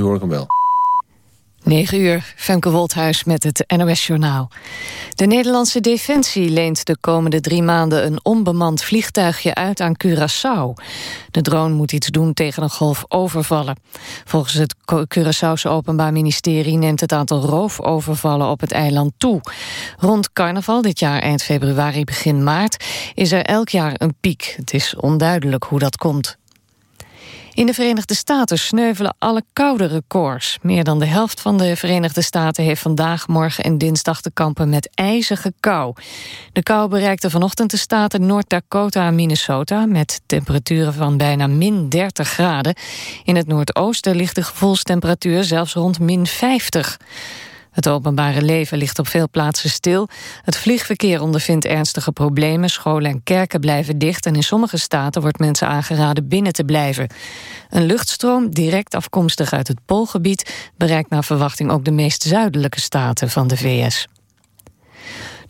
Nu hoor ik hem wel. 9 uur, Femke Wolthuis met het NOS-journaal. De Nederlandse Defensie leent de komende drie maanden... een onbemand vliegtuigje uit aan Curaçao. De drone moet iets doen tegen een golf overvallen. Volgens het Curaçaose Openbaar Ministerie... neemt het aantal roofovervallen op het eiland toe. Rond carnaval, dit jaar eind februari, begin maart... is er elk jaar een piek. Het is onduidelijk hoe dat komt. In de Verenigde Staten sneuvelen alle koude records. Meer dan de helft van de Verenigde Staten heeft vandaag, morgen en dinsdag te kampen met ijzige kou. De kou bereikte vanochtend de staten Noord-Dakota en Minnesota met temperaturen van bijna min 30 graden. In het noordoosten ligt de gevoelstemperatuur zelfs rond min 50. Het openbare leven ligt op veel plaatsen stil. Het vliegverkeer ondervindt ernstige problemen. Scholen en kerken blijven dicht... en in sommige staten wordt mensen aangeraden binnen te blijven. Een luchtstroom, direct afkomstig uit het Poolgebied... bereikt naar verwachting ook de meest zuidelijke staten van de VS.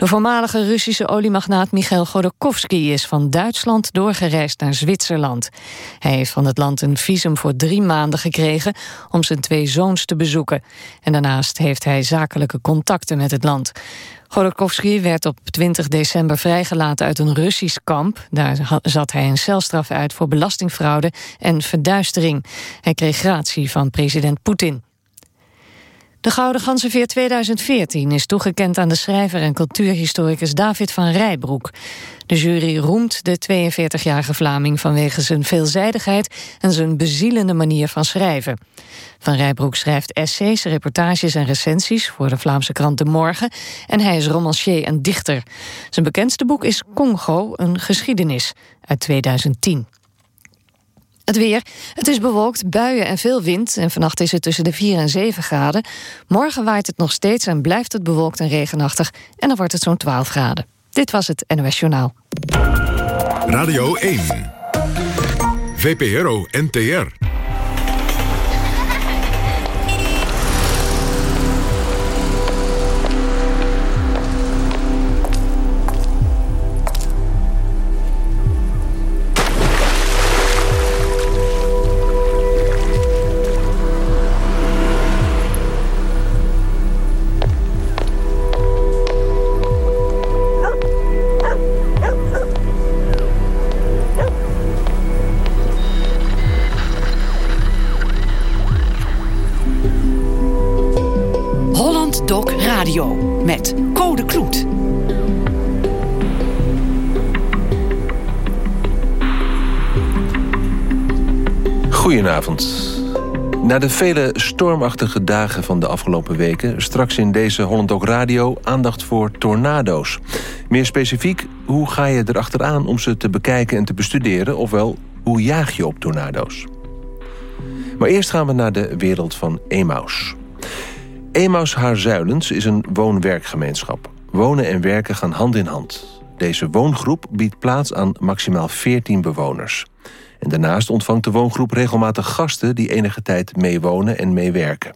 De voormalige Russische oliemagnaat Michail Godorkovsky is van Duitsland doorgereisd naar Zwitserland. Hij heeft van het land een visum voor drie maanden gekregen om zijn twee zoons te bezoeken. En daarnaast heeft hij zakelijke contacten met het land. Godorkovsky werd op 20 december vrijgelaten uit een Russisch kamp. Daar zat hij een celstraf uit voor belastingfraude en verduistering. Hij kreeg gratie van president Poetin. De Gouden Ganzenveer 2014 is toegekend aan de schrijver en cultuurhistoricus David van Rijbroek. De jury roemt de 42-jarige Vlaming vanwege zijn veelzijdigheid en zijn bezielende manier van schrijven. Van Rijbroek schrijft essays, reportages en recensies voor de Vlaamse krant De Morgen en hij is romancier en dichter. Zijn bekendste boek is Congo, een geschiedenis uit 2010. Het weer. Het is bewolkt, buien en veel wind. En vannacht is het tussen de 4 en 7 graden. Morgen waait het nog steeds en blijft het bewolkt en regenachtig. En dan wordt het zo'n 12 graden. Dit was het NOS Journaal. Radio 1. VPRO NTR. Met Code Kloet. Goedenavond. Na de vele stormachtige dagen van de afgelopen weken... straks in deze Holland ook Radio aandacht voor tornado's. Meer specifiek, hoe ga je erachteraan om ze te bekijken en te bestuderen... ofwel, hoe jaag je op tornado's? Maar eerst gaan we naar de wereld van Emaus. Emaus Haarzuilens is een woon-werkgemeenschap. Wonen en werken gaan hand in hand. Deze woongroep biedt plaats aan maximaal 14 bewoners. En daarnaast ontvangt de woongroep regelmatig gasten... die enige tijd meewonen en meewerken.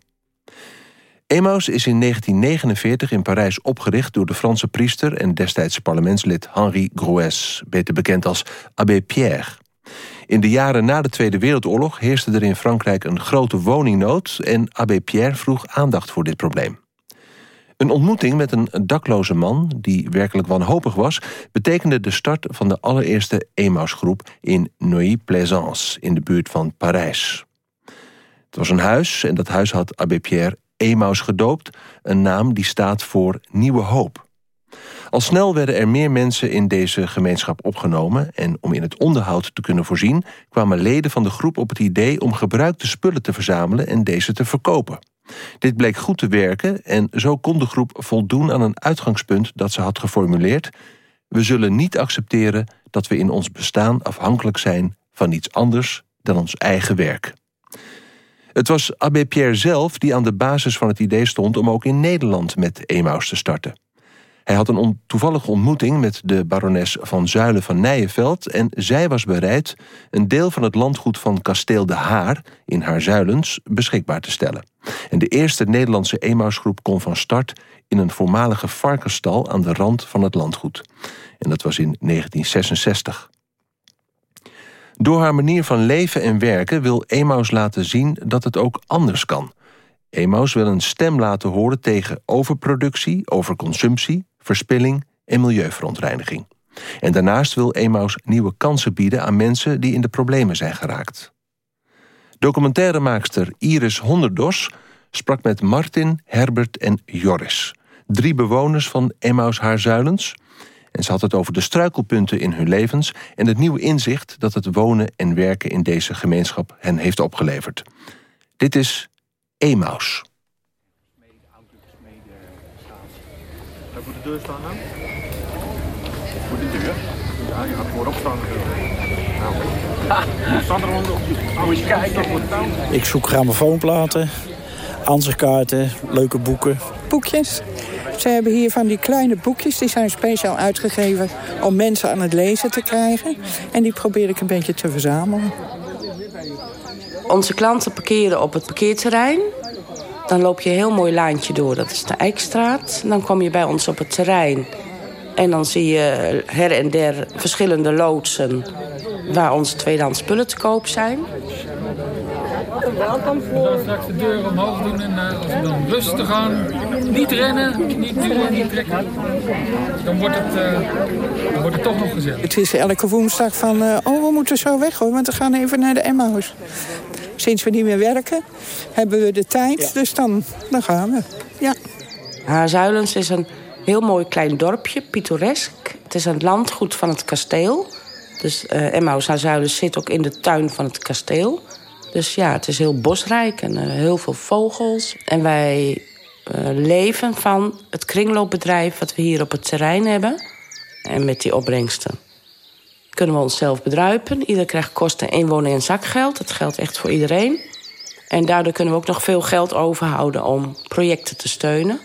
Emaus is in 1949 in Parijs opgericht door de Franse priester... en destijds parlementslid Henri Groues, beter bekend als Abbé Pierre. In de jaren na de Tweede Wereldoorlog heerste er in Frankrijk een grote woningnood en Abbé Pierre vroeg aandacht voor dit probleem. Een ontmoeting met een dakloze man, die werkelijk wanhopig was... betekende de start van de allereerste Emmausgroep in Neuilly-Plaisance... in de buurt van Parijs. Het was een huis en dat huis had Abbé Pierre Emmaus gedoopt... een naam die staat voor nieuwe hoop. Al snel werden er meer mensen in deze gemeenschap opgenomen... en om in het onderhoud te kunnen voorzien... kwamen leden van de groep op het idee om gebruikte spullen te verzamelen... en deze te verkopen. Dit bleek goed te werken en zo kon de groep voldoen aan een uitgangspunt dat ze had geformuleerd. We zullen niet accepteren dat we in ons bestaan afhankelijk zijn van iets anders dan ons eigen werk. Het was Abbé Pierre zelf die aan de basis van het idee stond om ook in Nederland met Emaus te starten. Hij had een toevallige ontmoeting met de barones van Zuilen van Nijenveld... en zij was bereid een deel van het landgoed van kasteel De Haar... in haar Zuilens beschikbaar te stellen. En de eerste Nederlandse Emausgroep kon van start... in een voormalige varkenstal aan de rand van het landgoed. En dat was in 1966. Door haar manier van leven en werken wil Emaus laten zien dat het ook anders kan. Emaus wil een stem laten horen tegen overproductie, overconsumptie, verspilling en milieuverontreiniging. En daarnaast wil Emaus nieuwe kansen bieden aan mensen die in de problemen zijn geraakt. Documentairemaakster Iris Honderdos sprak met Martin, Herbert en Joris. Drie bewoners van Emmaus Haarzuilens. En ze had het over de struikelpunten in hun levens... en het nieuwe inzicht dat het wonen en werken in deze gemeenschap hen heeft opgeleverd. Dit is Emmaus. De deur staan dan? Voor de deur? Ja, je gaat voorop staan Ik zoek grammofoonplaten, ansichtkaarten, leuke boeken. Boekjes. Ze hebben hier van die kleine boekjes, die zijn speciaal uitgegeven om mensen aan het lezen te krijgen. En die probeer ik een beetje te verzamelen. Onze klanten parkeren op het parkeerterrein. Dan loop je een heel mooi laantje door, dat is de Eikstraat. Dan kom je bij ons op het terrein. En dan zie je her en der verschillende loodsen waar onze tweedehands spullen te koop zijn. Welkom voor. We gaan straks de deur omhoog doen en als we dan rustig gaan, niet rennen, niet duwen, niet trekken. Dan wordt het, uh, dan wordt het toch nog gezellig. Het is elke woensdag van, uh, oh we moeten zo weg hoor, want we gaan even naar de Emmaus. Sinds we niet meer werken, hebben we de tijd, ja. dus dan, dan gaan we. Ja. Haarzuilens is een heel mooi klein dorpje, pittoresk. Het is een landgoed van het kasteel. Dus uh, Emmaus Haarzuilens zit ook in de tuin van het kasteel. Dus ja, het is heel bosrijk en uh, heel veel vogels. En wij uh, leven van het kringloopbedrijf wat we hier op het terrein hebben. En met die opbrengsten kunnen we onszelf bedruipen. Ieder krijgt kosten inwoner en zakgeld. Dat geldt echt voor iedereen. En daardoor kunnen we ook nog veel geld overhouden om projecten te steunen.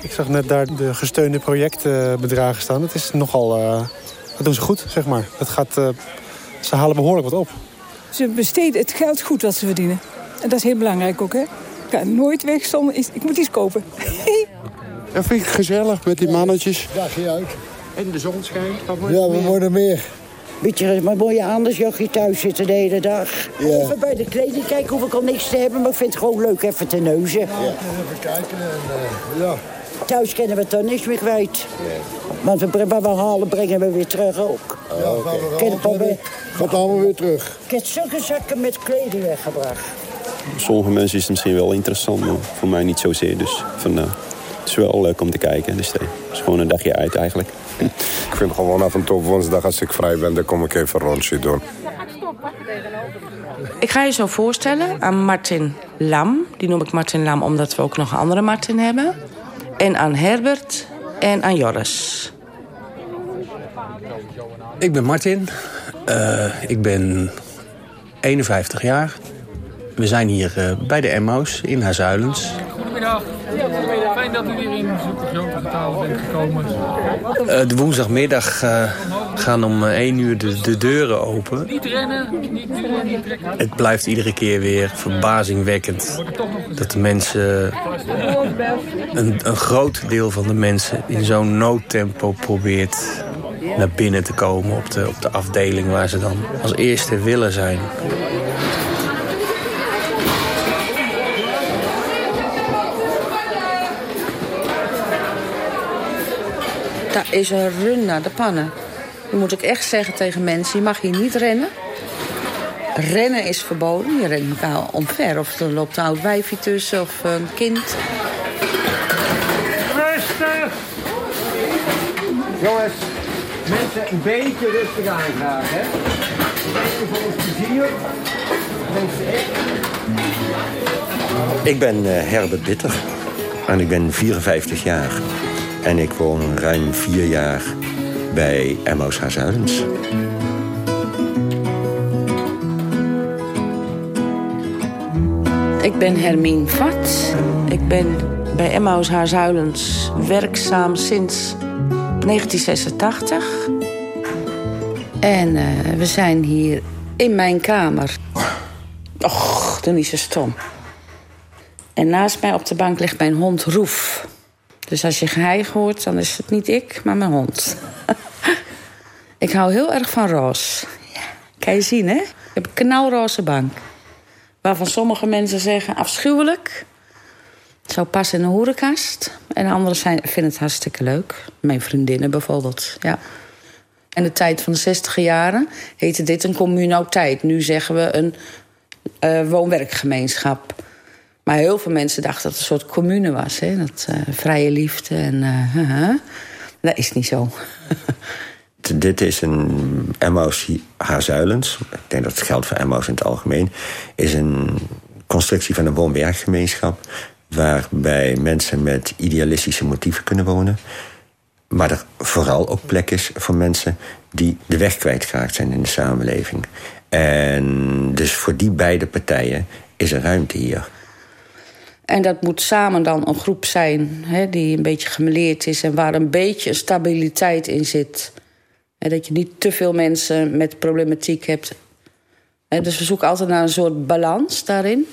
Ik zag net daar de gesteunde projectbedragen staan. Dat is nogal... Uh, dat doen ze goed, zeg maar. Dat gaat, uh, ze halen behoorlijk wat op. Ze besteden het geld goed wat ze verdienen. En dat is heel belangrijk ook, hè. Ik kan nooit weg zonder... Ik moet iets kopen. dat vind ik gezellig met die mannetjes. Dagje uit. En de zon schijnt. Ja, we worden meer. Beetje, maar moet je anders jochie thuis zitten de hele dag. Ja. Even bij de kleding kijken, hoef ik al niks te hebben. Maar ik vind het gewoon leuk even te neuzen. Ja, even kijken en uh, ja. Thuis kennen we toch niks meer kwijt. Want we, wat we halen, brengen we weer terug ook. Ja, okay. gaan we weer, gaat allemaal weer terug. Ik heb zulke zakken met kleding weggebracht. Sommige mensen is het misschien wel interessant, maar voor mij niet zozeer. Dus van, uh, het is wel leuk om te kijken. Dus het is gewoon een dagje uit eigenlijk. Ik vind gewoon af en toe woensdag als ik vrij ben, dan kom ik even een rondje doen. Ik ga je zo voorstellen aan Martin Lam. Die noem ik Martin Lam omdat we ook nog een andere Martin hebben. En aan Herbert en aan Joris. Ik ben Martin. Uh, ik ben 51 jaar. We zijn hier uh, bij de Emmaus in Haarzuilens. Goedemiddag. Fijn dat u hier in zulke grote getalen bent gekomen. Uh, de woensdagmiddag gaan om 1 uur de, de, deuren open. Niet rennen, niet duwen, niet trekken. Het blijft iedere keer weer verbazingwekkend dat de mensen, een, een groot deel van de mensen, in zo'n noodtempo probeert naar binnen te komen op de, op de afdeling waar ze dan als eerste willen zijn. Daar is een run naar de pannen. Dan moet ik echt zeggen tegen mensen, je mag hier niet rennen. Rennen is verboden. Je rent elkaar omver. Of er loopt een oud wijfje tussen of een kind. Rustig! Jongens, mensen een beetje rustig aan graag, hè? Even voor ons plezier. Ik ben uh, Herbert Bitter en ik ben 54 jaar. En ik woon ruim vier jaar bij Emmaus Haarzuilens. Ik ben Hermine Vat. Ik ben bij Emmaus Haarzuilens werkzaam sinds 1986. En uh, we zijn hier in mijn kamer. Och, dan is ze stom. En naast mij op de bank ligt mijn hond Roef. Dus als je geheig hoort, dan is het niet ik, maar mijn hond. ik hou heel erg van roos. Kan je zien, hè? Ik heb een knalroze bank. Waarvan sommige mensen zeggen afschuwelijk. Het zou passen in een hoerenkast. En anderen zijn, vinden het hartstikke leuk. Mijn vriendinnen bijvoorbeeld, ja. In de tijd van de 60 jaren heette dit een communauteit. Nu zeggen we een uh, woon-werkgemeenschap. Maar heel veel mensen dachten dat het een soort commune was. Hè? Dat uh, vrije liefde en... Uh, dat is niet zo. Dit is een Emmaus Haarzuilens. Ik denk dat het geldt voor Emmaus in het algemeen. Is een constructie van een woon-werkgemeenschap... waarbij mensen met idealistische motieven kunnen wonen. Maar er vooral ook plek is voor mensen... die de weg kwijtgeraakt zijn in de samenleving. En dus voor die beide partijen is er ruimte hier. En dat moet samen dan een groep zijn hè, die een beetje gemeleerd is... en waar een beetje stabiliteit in zit. En dat je niet te veel mensen met problematiek hebt. En dus we zoeken altijd naar een soort balans daarin.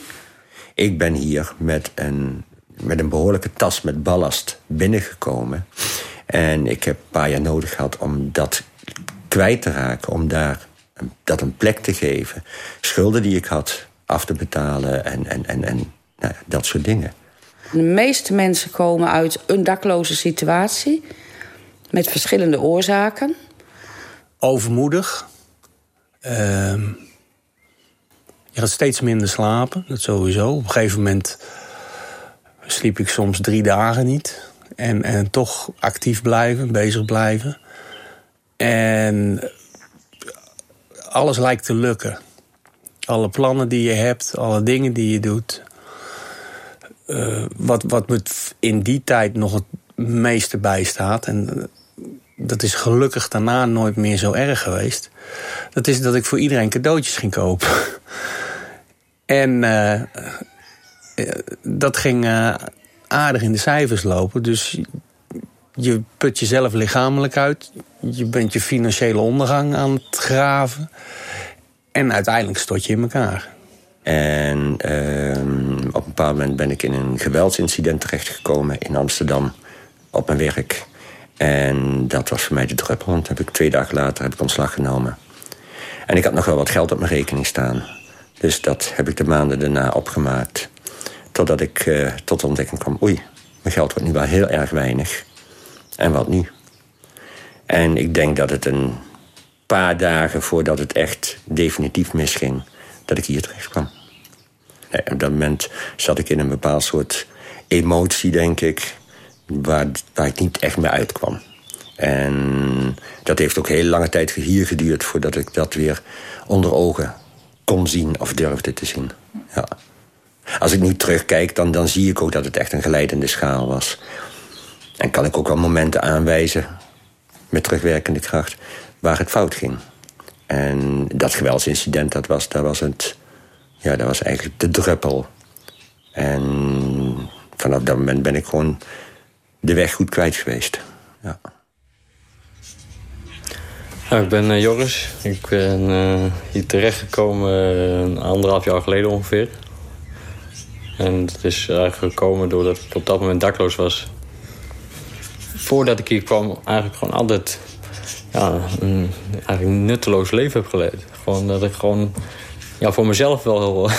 Ik ben hier met een, met een behoorlijke tas met ballast binnengekomen. En ik heb een paar jaar nodig gehad om dat kwijt te raken. Om daar dat een plek te geven. Schulden die ik had af te betalen en, en, en, en nou, dat soort dingen. De meeste mensen komen uit een dakloze situatie. Met verschillende oorzaken. Overmoedig. Uh, je gaat steeds minder slapen, dat sowieso. Op een gegeven moment sliep ik soms drie dagen niet. En, en toch actief blijven, bezig blijven. En alles lijkt te lukken. Alle plannen die je hebt, alle dingen die je doet. Uh, wat, wat me in die tijd nog het meeste bijstaat... en eh, dat is gelukkig daarna nooit meer zo erg geweest... dat is dat ik voor iedereen cadeautjes ging kopen. en uh, dat ging aardig in de cijfers lopen. Dus je put jezelf lichamelijk uit. Je bent je financiële ondergang aan het graven. En uiteindelijk stort je in elkaar. En uh, op een bepaald moment ben ik in een geweldsincident terechtgekomen in Amsterdam op mijn werk. En dat was voor mij de druppel. Want heb ik twee dagen later heb ik ontslag genomen. En ik had nog wel wat geld op mijn rekening staan. Dus dat heb ik de maanden daarna opgemaakt. Totdat ik uh, tot de ontdekking kwam... oei, mijn geld wordt nu wel heel erg weinig. En wat nu? En ik denk dat het een paar dagen voordat het echt definitief misging, dat ik hier terecht kwam. Nee, op dat moment zat ik in een bepaald soort emotie, denk ik, waar, waar ik niet echt meer uitkwam. En dat heeft ook heel lange tijd hier geduurd voordat ik dat weer onder ogen kon zien of durfde te zien. Ja. Als ik nu terugkijk, dan, dan zie ik ook dat het echt een geleidende schaal was. En kan ik ook wel momenten aanwijzen, met terugwerkende kracht, waar het fout ging. En dat geweldsincident, dat was, dat was, het, ja, dat was eigenlijk de druppel. En vanaf dat moment ben ik gewoon de weg goed kwijt geweest. Ja. ik ben uh, Joris. Ik ben uh, hier terechtgekomen uh, een anderhalf jaar geleden ongeveer. En het is eigenlijk gekomen doordat ik op dat moment dakloos was voordat ik hier kwam eigenlijk gewoon altijd ja, een eigenlijk nutteloos leven heb geleid. Gewoon dat ik gewoon ja, voor mezelf wel heel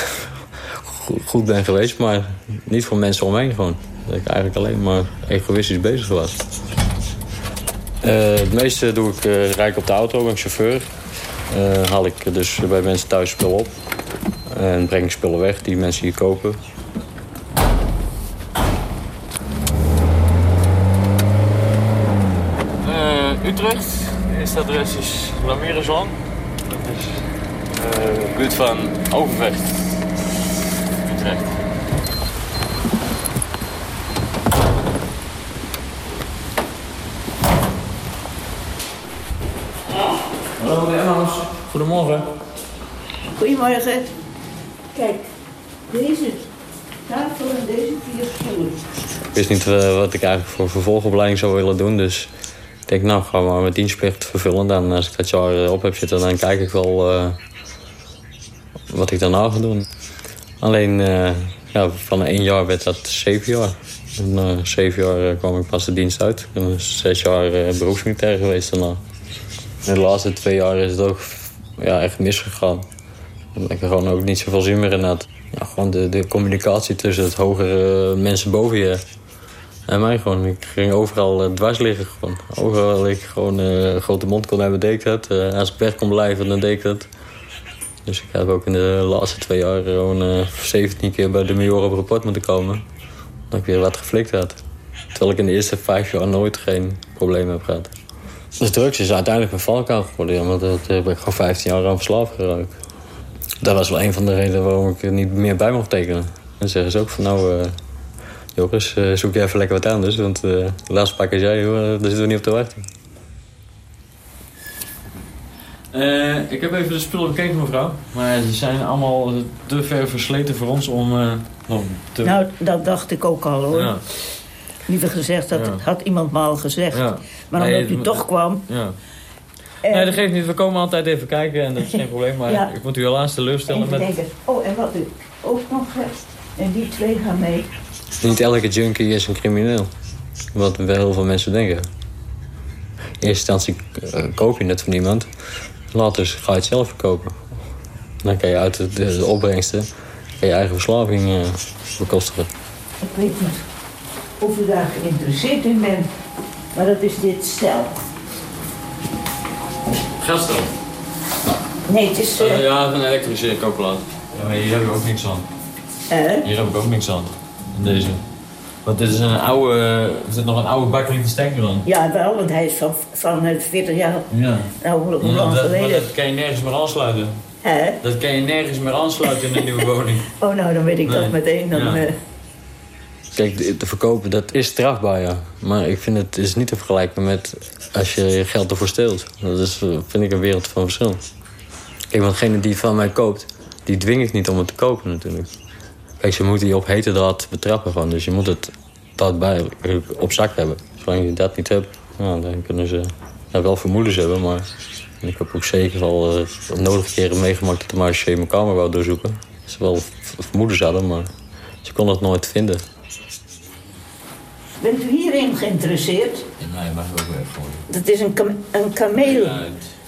goed ben geweest, maar niet voor mensen omheen gewoon. Dat ik eigenlijk alleen maar egoïstisch bezig was. Uh, het meeste doe ik uh, rijk op de auto, ben chauffeur. Uh, haal ik dus bij mensen thuis spullen op. En breng ik spullen weg die mensen hier kopen. Utrecht. Adres is Lamerenzoon. Dat is uh, de buurt van Overvecht. Utrecht. Hallo, de Emmaus. Goedemorgen. Goedemorgen. Kijk, deze tafel en deze vier stoelen. Ik wist niet uh, wat ik eigenlijk voor vervolgopleiding zou willen doen, dus denk, nou, ga maar mijn dienstplicht vervullen. Dan, als ik dat jaar op heb zitten, dan kijk ik wel uh, wat ik daarna ga doen. Alleen uh, ja, van één jaar werd dat zeven jaar. En, uh, zeven jaar kwam ik pas de dienst uit. Ik ben zes jaar beroepsmilitair geweest daarna. De laatste twee jaar is het ook ja, echt misgegaan. Omdat ik er gewoon ook niet zoveel zin meer in had. Ja, gewoon de, de communicatie tussen het hogere mensen boven je en mij gewoon. Ik ging overal uh, dwars liggen. Gewoon. Overal ik gewoon uh, grote mond kon hebben, deed ik dat. Als ik weg kon blijven, dan deed ik dat. Dus ik heb ook in de laatste twee jaar gewoon 17 keer bij de major op rapport moeten komen. Dat ik weer wat geflikt had. Terwijl ik in de eerste vijf jaar nooit geen problemen heb gehad. Dus drugs is uiteindelijk mijn valkuil geworden. want dat heb ik gewoon 15 jaar aan verslaafd geraakt. Dat was wel een van de redenen waarom ik er niet meer bij mocht tekenen. Dan zeggen ze ook van nou, Joris, uh, zoek je even lekker wat anders. Want uh, de laatste pak is jij, hoor, daar zitten we niet op te wachten. ik heb even de spullen bekeken, mevrouw. Maar ze zijn allemaal te ver versleten voor ons om... om te... Nou, dat dacht ik ook al, hoor. Ja. Liever gezegd, dat had iemand maar al gezegd. Ja. Maar omdat u toch kwam... Ja. Nee, dat geeft niet. We komen altijd even kijken en dat is geen probleem. Maar ik moet u helaas teleurstellen. Met... Denken, oh, en wat u ook nog hebt. En die twee gaan mee. Niet elke junkie is een crimineel. Wat wel heel veel mensen denken. In eerste instantie uh, koop je het van iemand. Later ga je het zelf verkopen. Dan kan je uit de, de, opbrengsten je eigen verslaving uh, bekostigen. Ik weet niet of u daar geïnteresseerd in bent. Maar dat is dit stel. Gastel? Nee, het is... Uh... ja, een elektrische kookplaat. Ja, maar hier heb ik ook niks aan. Uh? Hier heb ik ook niks aan. In deze. Want dit is een oude... Er zit nog een oude bakkeling stekker aan. Ja, wel, want hij is van, van 40 jaar. Ja. Nou, hoe, dat, geleden? Maar dat kan je nergens meer aansluiten. Hè? Dat kan je nergens meer aansluiten in een nieuwe woning. Oh, nou, dan weet ik Nee. dat meteen. Dan, Ja. eh, Kijk, de- te verkopen, dat is strafbaar, ja. Maar ik vind het is niet te vergelijken met als je je geld ervoor steelt. Dat is, eh, vind ik, een wereld van verschil. Kijk, want degene die van mij koopt, die dwing ik niet om het te kopen natuurlijk. Kijk, ze moeten je op hete draad betrappen gewoon. Dus je moet het dat bij op zak hebben. Zolang je dat niet hebt, nou, dan kunnen ze ja, wel vermoedens hebben. Maar ik heb ook zeker wel eh, nodige keren meegemaakt dat de marché mijn kamer wou doorzoeken. Ze wel vermoedens hadden, maar ze konden het nooit vinden. bent u hierin geïnteresseerd? Nee, mag ik ook weer voor. Dat is een, kam een kameel.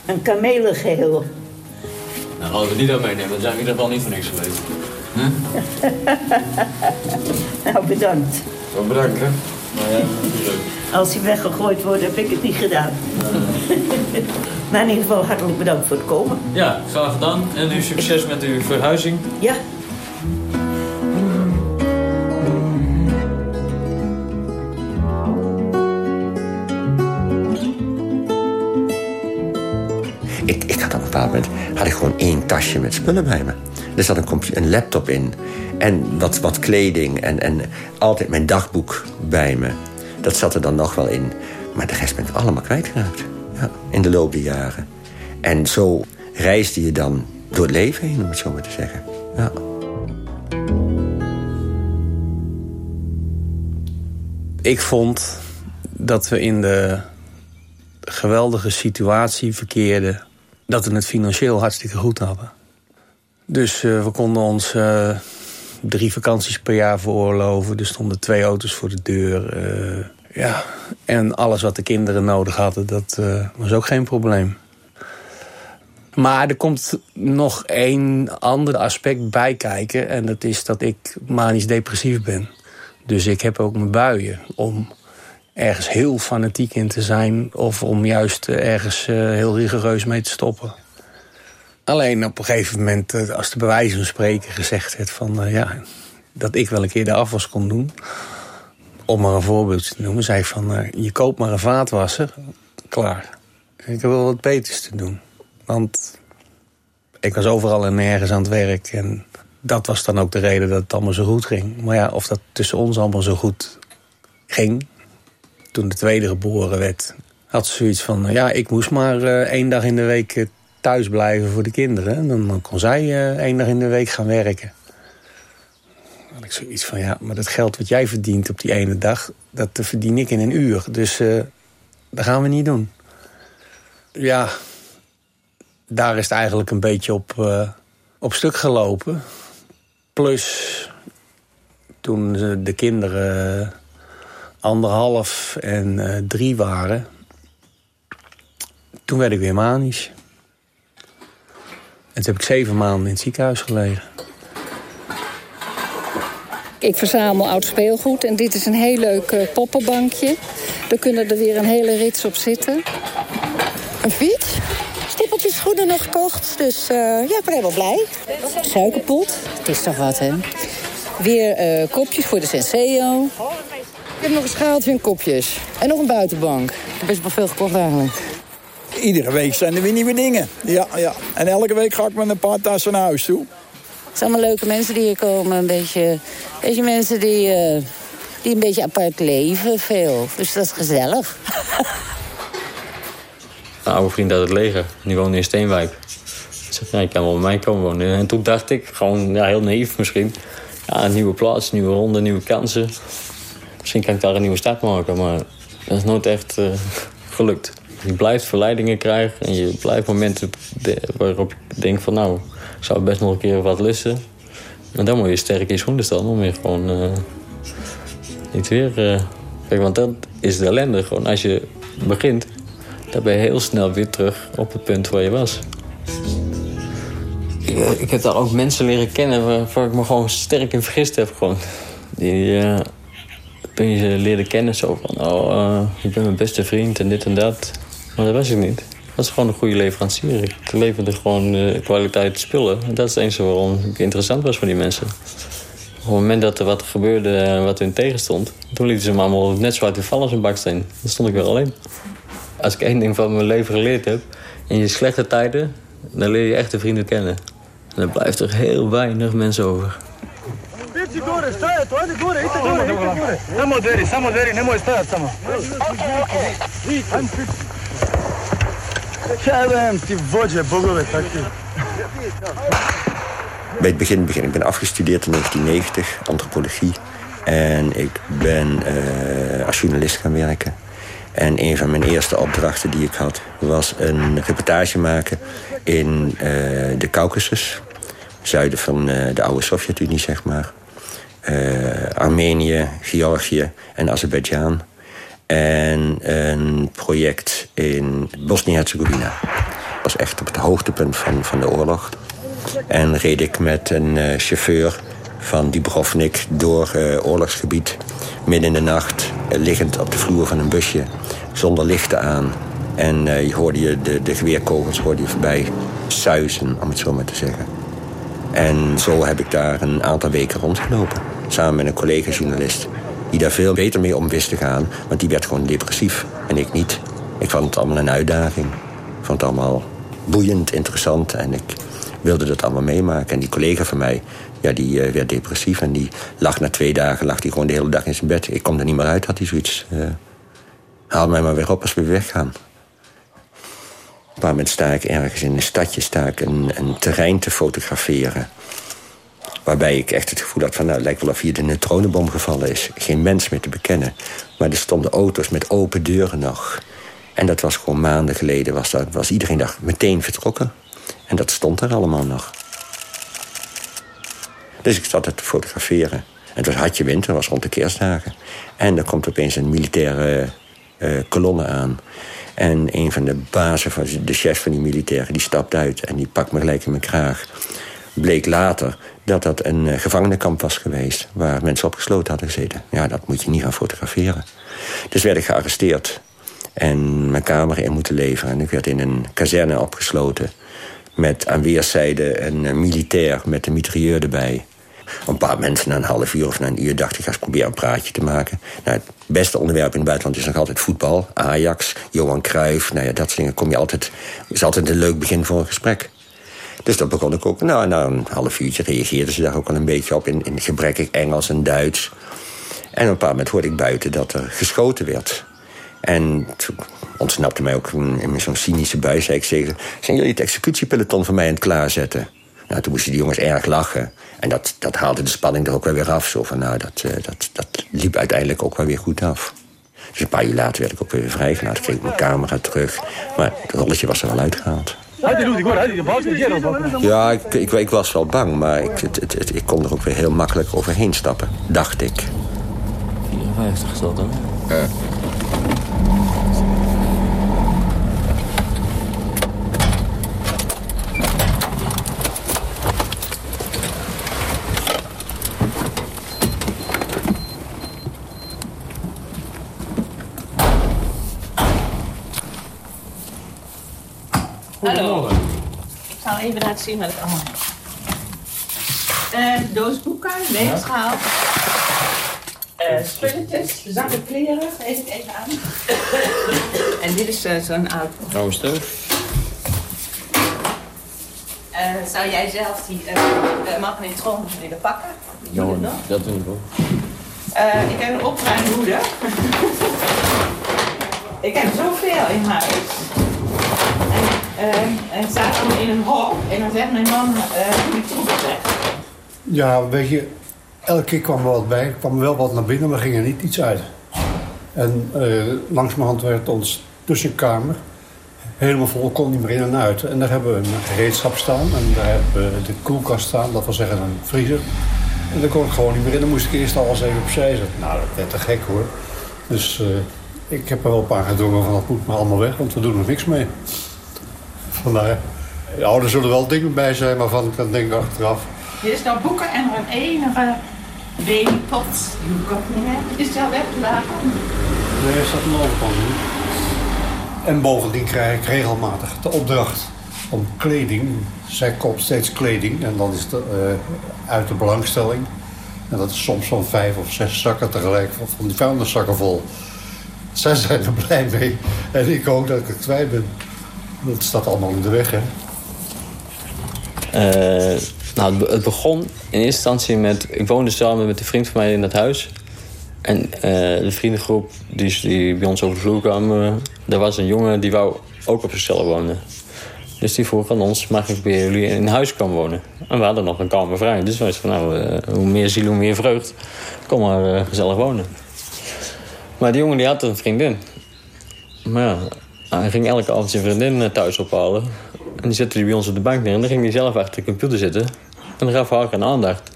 Een kamelengeheel. Nou, laten we het niet aan meenemen. Dan zijn we in ieder geval niet voor niks geweest. Nou, bedankt. Wel bedankt, hè? Nou ja. Als hij weggegooid wordt, heb ik het niet gedaan. maar in ieder geval hartelijk bedankt voor het komen. Ja, graag gedaan. En nu succes met uw verhuizing. Ja. Ik, ik had op een bepaald moment had ik gewoon één tasje met spullen bij me. Er zat een, een laptop in en wat, wat kleding en, en altijd mijn dagboek bij me. Dat zat er dan nog wel in. Maar de rest ben ik allemaal kwijtgeraakt. Ja, in de loop der jaren. En zo reisde je dan door het leven heen, om het zo maar te zeggen. Ja. Ik vond dat we in de geweldige situatie verkeerden... dat we het financieel hartstikke goed hadden. Dus eh, we konden ons eh, drie vakanties per jaar veroorloven. Er stonden twee auto's voor de deur. eh, ja. En alles wat de kinderen nodig hadden, dat was ook geen probleem. Maar er komt nog één ander aspect bij kijken. En dat is dat ik manisch depressief ben. Dus ik heb ook mijn buien om ergens heel fanatiek in te zijn... of om juist ergens heel rigoureus mee te stoppen. Alleen op een gegeven moment, eh, als de bij wijze van spreken gezegd werd... Van, eh, ja, dat ik wel een keer de afwas kon doen... om maar een voorbeeld te noemen, zei van... eh, je koopt maar een vaatwasser, klaar. Ik heb wel wat beters te doen. Want ik was overal en nergens aan het werk. En dat was dan ook de reden dat het allemaal zo goed ging. Maar ja, of dat tussen ons allemaal zo goed ging... toen de tweede geboren werd, had ze zoiets van... ja, ik moest maar één dag in de week thuis blijven voor de kinderen. En dan, kon zij eh, één dag in de week gaan werken. Dan had ik zoiets van, ja, maar dat geld wat jij verdient op die ene dag... dat verdien ik in een uur. Dus eh, dat gaan we niet doen. Ja, daar is het eigenlijk een beetje op, eh, op stuk gelopen. Plus, toen de kinderen anderhalf en drie waren... toen werd ik weer manisch. En toen heb ik zeven maanden in het ziekenhuis gelegen. Ik verzamel oud speelgoed en dit is een heel leuk uh, poppenbankje. Daar kunnen er weer een hele rits op zitten. Een fiets? Stippeltjes schoenen nog gekocht, dus uh, ja, ik ben helemaal blij. Suikerpot, het is toch wat, hè? Weer uh, kopjes voor de Senseo. Ik heb nog een schaaltje en kopjes. En nog een buitenbank. Ik heb best wel veel gekocht eigenlijk. Iedere week zijn er weer nieuwe dingen. Ja, ja. En elke week ga ik met een paar tassen naar huis toe. Het zijn allemaal leuke mensen die hier komen. Een beetje, beetje mensen die, uh, die een beetje apart leven, veel. Dus dat is gezellig. Een oude vriend uit het leger, die woonde in Steenwijk. Ik zeg, ja, ik kan wel bij mij komen wonen. En toen dacht ik, gewoon ja, heel naïef misschien... Ja, een nieuwe plaats, nieuwe ronde, nieuwe kansen. Misschien kan ik daar een nieuwe start maken, maar dat is nooit echt uh, gelukt. Je blijft verleidingen krijgen en je blijft momenten waarop je denkt van... nou, ik zou best nog een keer wat lussen. Maar dan moet je sterk in je schoenen staan om weer gewoon niet weer... Uh, kijk, want dat is de ellende. Gewoon als je begint, dan ben je heel snel weer terug op het punt waar je was. Ik, ik heb daar ook mensen leren kennen waar, ik me gewoon sterk in vergist heb. Gewoon. Die, uh, toen je ze leerde kennen, zo van... oh, uh, je bent mijn beste vriend en dit en dat. Maar dat was ik niet. Dat is gewoon een goede leverancier. Ik leverde gewoon uh, kwaliteit spullen. En dat is het enige waarom ik interessant was voor die mensen. Op het moment dat er wat gebeurde en wat hun tegenstond... toen lieten ze me allemaal net zo uit de vallen als een baksteen. Dan stond ik weer alleen. Als ik één ding van mijn leven geleerd heb... in je slechte tijden, dan leer je echte vrienden kennen. En dan blijft er heel weinig mensen over. Samo dveri, samo dveri, nemoj stajat samo. Bij het begin begin. Ik ben afgestudeerd in 1990, antropologie. En ik ben uh, als journalist gaan werken. En een van mijn eerste opdrachten die ik had... was een reportage maken in uh, de Caucasus. Zuiden van uh, de oude Sovjet-Unie, zeg maar. Armenië, Georgië en Azerbeidzjan. En een project in Bosnië-Herzegovina. Dat was echt op het hoogtepunt van, van de oorlog. En reed ik met een uh, chauffeur van Dubrovnik door uh, oorlogsgebied. Midden in de nacht, uh, liggend op de vloer van een busje. Zonder lichten aan. En je hoorde je de, de geweerkogels hoorde je voorbij suizen, om het zo maar te zeggen. En zo heb ik daar een aantal weken rondgelopen. Samen met een collega-journalist die daar veel beter mee om wist te gaan. Want die werd gewoon depressief en ik niet. Ik vond het allemaal een uitdaging. Ik vond het allemaal boeiend, interessant en ik wilde dat allemaal meemaken. En die collega van mij, ja, die uh, werd depressief en die lag na twee dagen lag die gewoon de hele dag in zijn bed. Ik kom er niet meer uit, had hij zoiets. Uh, haal mij maar weer op als we weggaan. Op een moment sta ik ergens in een stadje sta een, een terrein te fotograferen. Waarbij ik echt het gevoel had van, nou, het lijkt wel of hier de neutronenbom gevallen is. Geen mens meer te bekennen. Maar er stonden auto's met open deuren nog. En dat was gewoon maanden geleden, was, dat, was iedereen dag meteen vertrokken. En dat stond er allemaal nog. Dus ik zat het te fotograferen. En het was hartje winter, was rond de kerstdagen. En er komt opeens een militaire uh, kolonne aan. En een van de bazen, van de chef van die militairen, die stapt uit... en die pakt me gelijk in mijn kraag. Bleek later dat dat een uh, gevangenenkamp was geweest... waar mensen opgesloten hadden gezeten. Ja, dat moet je niet gaan fotograferen. Dus werd ik gearresteerd en mijn kamer in moeten leveren. En ik werd in een kazerne opgesloten... met aan weerszijden een uh, militair met een mitrailleur erbij. Een paar mensen na een half uur of na een uur dacht ik... ga eens proberen een praatje te maken. Nou, het beste onderwerp in het buitenland is nog altijd voetbal. Ajax, Johan Cruijff, nou ja, dat soort dingen kom je altijd... is altijd een leuk begin voor een gesprek. Dus dat begon ik ook. Nou, na een half uurtje reageerden ze daar ook al een beetje op... in, in gebrekkig Engels en Duits. En op een paar moment hoorde ik buiten dat er geschoten werd. En toen ontsnapte mij ook in zo'n cynische bui, zei ik zeggen... zijn jullie het executiepeloton voor mij aan het klaarzetten? Nou, toen moesten die jongens erg lachen. En dat, dat haalde de spanning er ook wel weer af. Zo van, nou, dat, uh, dat, dat liep uiteindelijk ook wel weer goed af. Dus een paar uur later werd ik ook weer vrijgelaten. Kreeg ik mijn camera terug. Maar het rolletje was er wel uitgehaald. Ja, ik, ik, ik, was wel bang, maar ik, het, het, ik kon er ook weer heel makkelijk overheen stappen, dacht ik. 54 is dat dan? Ja. Goedemorgen. Ik zal even laten zien wat ik allemaal heb. Uh, doos boeken, weegschaal. Uh, spulletjes, zakken kleren, geef ik even aan. en dit is uh, zo'n oud... Oude stoof. Uh, zou jij zelf die uh, magnetron willen pakken? Ja, dat doe ik wel. Uh, ik heb een opruimhoede. ik heb zoveel in huis. En, en allemaal in een hok. En dan zegt mijn man, uh, ik troep weg. Ja, weet je, elke keer kwam er wat bij. Er kwam wel wat naar binnen, maar ging er niet iets uit. En uh, langzamerhand werd ons tussenkamer helemaal vol, kon niet meer in en uit. En daar hebben we een gereedschap staan en daar hebben we de koelkast staan, dat wil zeggen een vriezer. En daar kon ik gewoon niet meer in. Dan moest ik eerst alles even opzij zetten. Nou, dat werd te gek hoor. Dus uh, ik heb er wel een paar gedrongen van dat moet maar allemaal weg, want we doen er niks mee. Vandaar. Ja, er zullen wel dingen bij zijn waarvan ik dan denk achteraf. Hier is nou boeken en er een enige babypot. Die hoef ik ook niet meer. Is al weggelaten? Nee, is dat een overkant niet. En bovendien krijg ik regelmatig de opdracht om kleding. Zij koopt steeds kleding en dan is het uh, uit de belangstelling. En dat is soms zo'n vijf of zes zakken tegelijk van die vuilniszakken vol. Zij zijn er blij mee. En ik ook dat ik er kwijt ben. Dat staat allemaal in de weg, hè. Uh, nou, het begon in eerste instantie met... Ik woonde samen met een vriend van mij in dat huis. En uh, de vriendengroep die, die bij ons over de vloer kwam... Uh, er was een jongen die wou ook op zichzelf wonen. Dus die vroeg aan ons, mag ik bij jullie in huis komen wonen? En we hadden nog een kamer vrij. Dus wij van, nou, uh, hoe meer ziel, hoe meer vreugd. Kom maar gezellig wonen. Maar die jongen die had een vriendin. Maar ja, hij ging elke avond zijn vriendin thuis ophalen. En die zette die bij ons op de bank neer. En dan ging hij zelf achter de computer zitten. En dan gaf haar geen aandacht.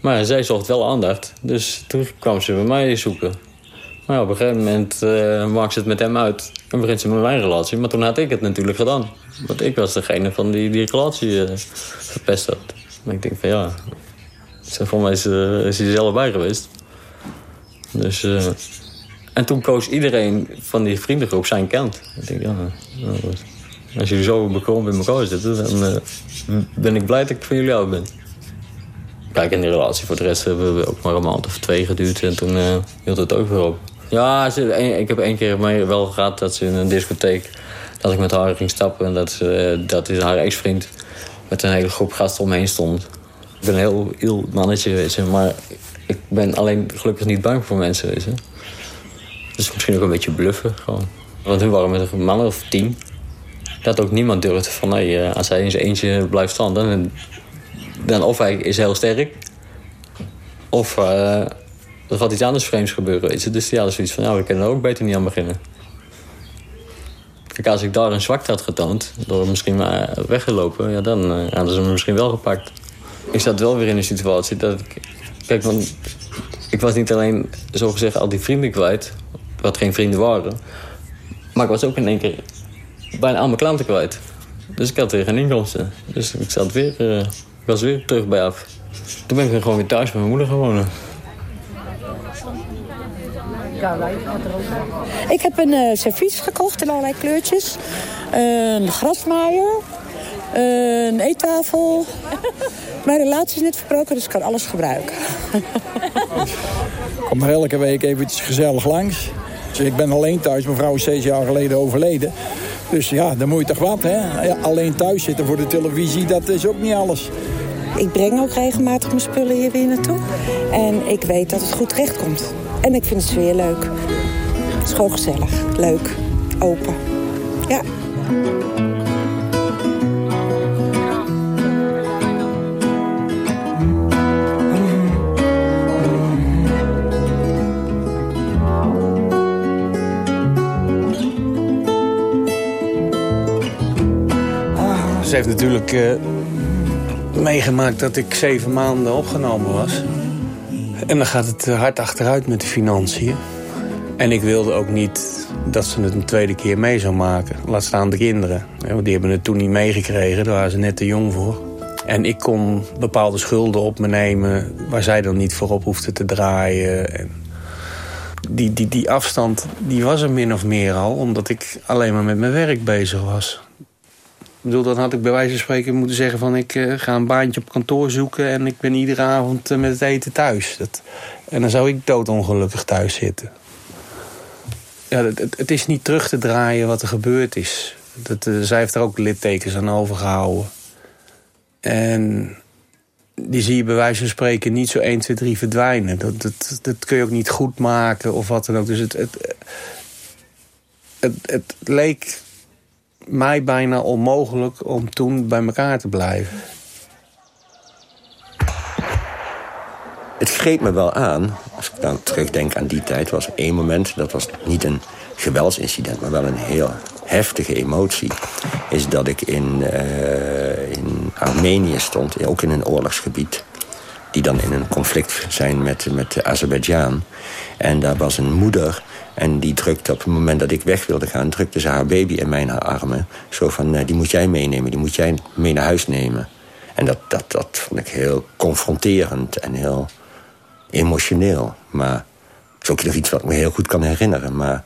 Maar zij zocht wel aandacht. Dus toen kwam ze bij mij zoeken. Maar op een gegeven moment uh, maakt ze het met hem uit. En begint ze met mijn relatie. Maar toen had ik het natuurlijk gedaan. Want ik was degene van die die relatie uh, verpest had. Maar ik denk van ja... Voor mij is, is hij er zelf bij geweest. Dus... en toen koos iedereen van die vriendengroep zijn kant. Ik denk, ja... als jullie zo bekrompen in elkaar zitten... dan ben ik blij dat ik van jullie oud ben. Kijk, in die relatie voor de rest hebben we ook maar een maand of twee geduurd. En toen uh, hield het ook weer op. Ja, ik heb één keer wel gehad dat ze in een discotheek... dat ik met haar ging stappen en dat, ze, dat is haar ex-vriend... met een hele groep gasten omheen stond. Ik ben een heel iel mannetje, weet je, maar ik ben alleen gelukkig niet bang voor mensen, weet je. Dus misschien ook een beetje bluffen, gewoon. Want hun waren met een man of tien. Dat ook niemand durfde van, nee, als hij in zijn eentje blijft staan... dan dan of hij is heel sterk... of uh, er gaat iets anders vreemds gebeuren, weet je. Dus ja, dat is zoiets van, ja, we kunnen er ook beter niet aan beginnen. Kijk, als ik daar een zwakte had getoond... door misschien maar weggelopen... Ja, dan uh, hadden ze me misschien wel gepakt. Ik zat wel weer in een situatie dat ik... Kijk, want ik was niet alleen, zogezegd, al die vrienden kwijt... wat geen vrienden waren... maar ik was ook in één keer bijna al mijn klanten kwijt. Dus ik had weer geen inkomsten. Dus ik zat weer... Uh, ik was weer terug bij af. Toen ben ik gewoon weer thuis met mijn moeder gewonnen. Ik heb een uh, servies gekocht in allerlei kleurtjes. een grasmaaier. een eettafel. Mijn relatie is net verbroken, dus ik kan alles gebruiken. Ik kom elke week eventjes gezellig langs. Dus ik ben alleen thuis. Mijn vrouw is zes jaar geleden overleden. Dus ja, dan moet je toch wat, hè? Alleen thuis zitten voor de televisie, dat is ook niet alles. Ik breng ook regelmatig mijn spullen hier weer naartoe. En ik weet dat het goed terecht komt. En ik vind het weer leuk. Het is gezellig, leuk, open. Ja. Ze heeft natuurlijk uh, meegemaakt dat ik zeven maanden opgenomen was. En dan gaat het hard achteruit met de financiën. En ik wilde ook niet dat ze het een tweede keer mee zou maken. Laat staan de kinderen. Want die hebben het toen niet meegekregen, daar waren ze net te jong voor. En ik kon bepaalde schulden op me nemen... waar zij dan niet voor op hoefde te draaien. En die, die, die afstand die was er min of meer al... omdat ik alleen maar met mijn werk bezig was. Ik bedoel, dan had ik bij wijze van spreken moeten zeggen van... ik uh, ga een baantje op kantoor zoeken en ik ben iedere avond uh, met het eten thuis. Dat, en dan zou ik doodongelukkig thuis zitten. Ja, het, het, is niet terug te draaien wat er gebeurd is. Dat, uh, zij heeft er ook littekens aan overgehouden. En die zie je bij wijze van spreken niet zo 1, 2, 3 verdwijnen. Dat, dat, dat kun je ook niet goed maken of wat dan ook. Dus het, het, het, het leek mij bijna onmogelijk om toen bij elkaar te blijven. Het greep me wel aan, als ik dan terugdenk aan die tijd... was één moment, dat was niet een geweldsincident... maar wel een heel heftige emotie... is dat ik in, uh, in Armenië stond, ook in een oorlogsgebied... die dan in een conflict zijn met, met Azerbeidzjan. En daar was een moeder en die drukte op het moment dat ik weg wilde gaan... drukte ze haar baby in mijn armen. Zo van, die moet jij meenemen, die moet jij mee naar huis nemen. En dat, dat, dat vond ik heel confronterend en heel emotioneel. Maar het is ook nog iets wat ik me heel goed kan herinneren. Maar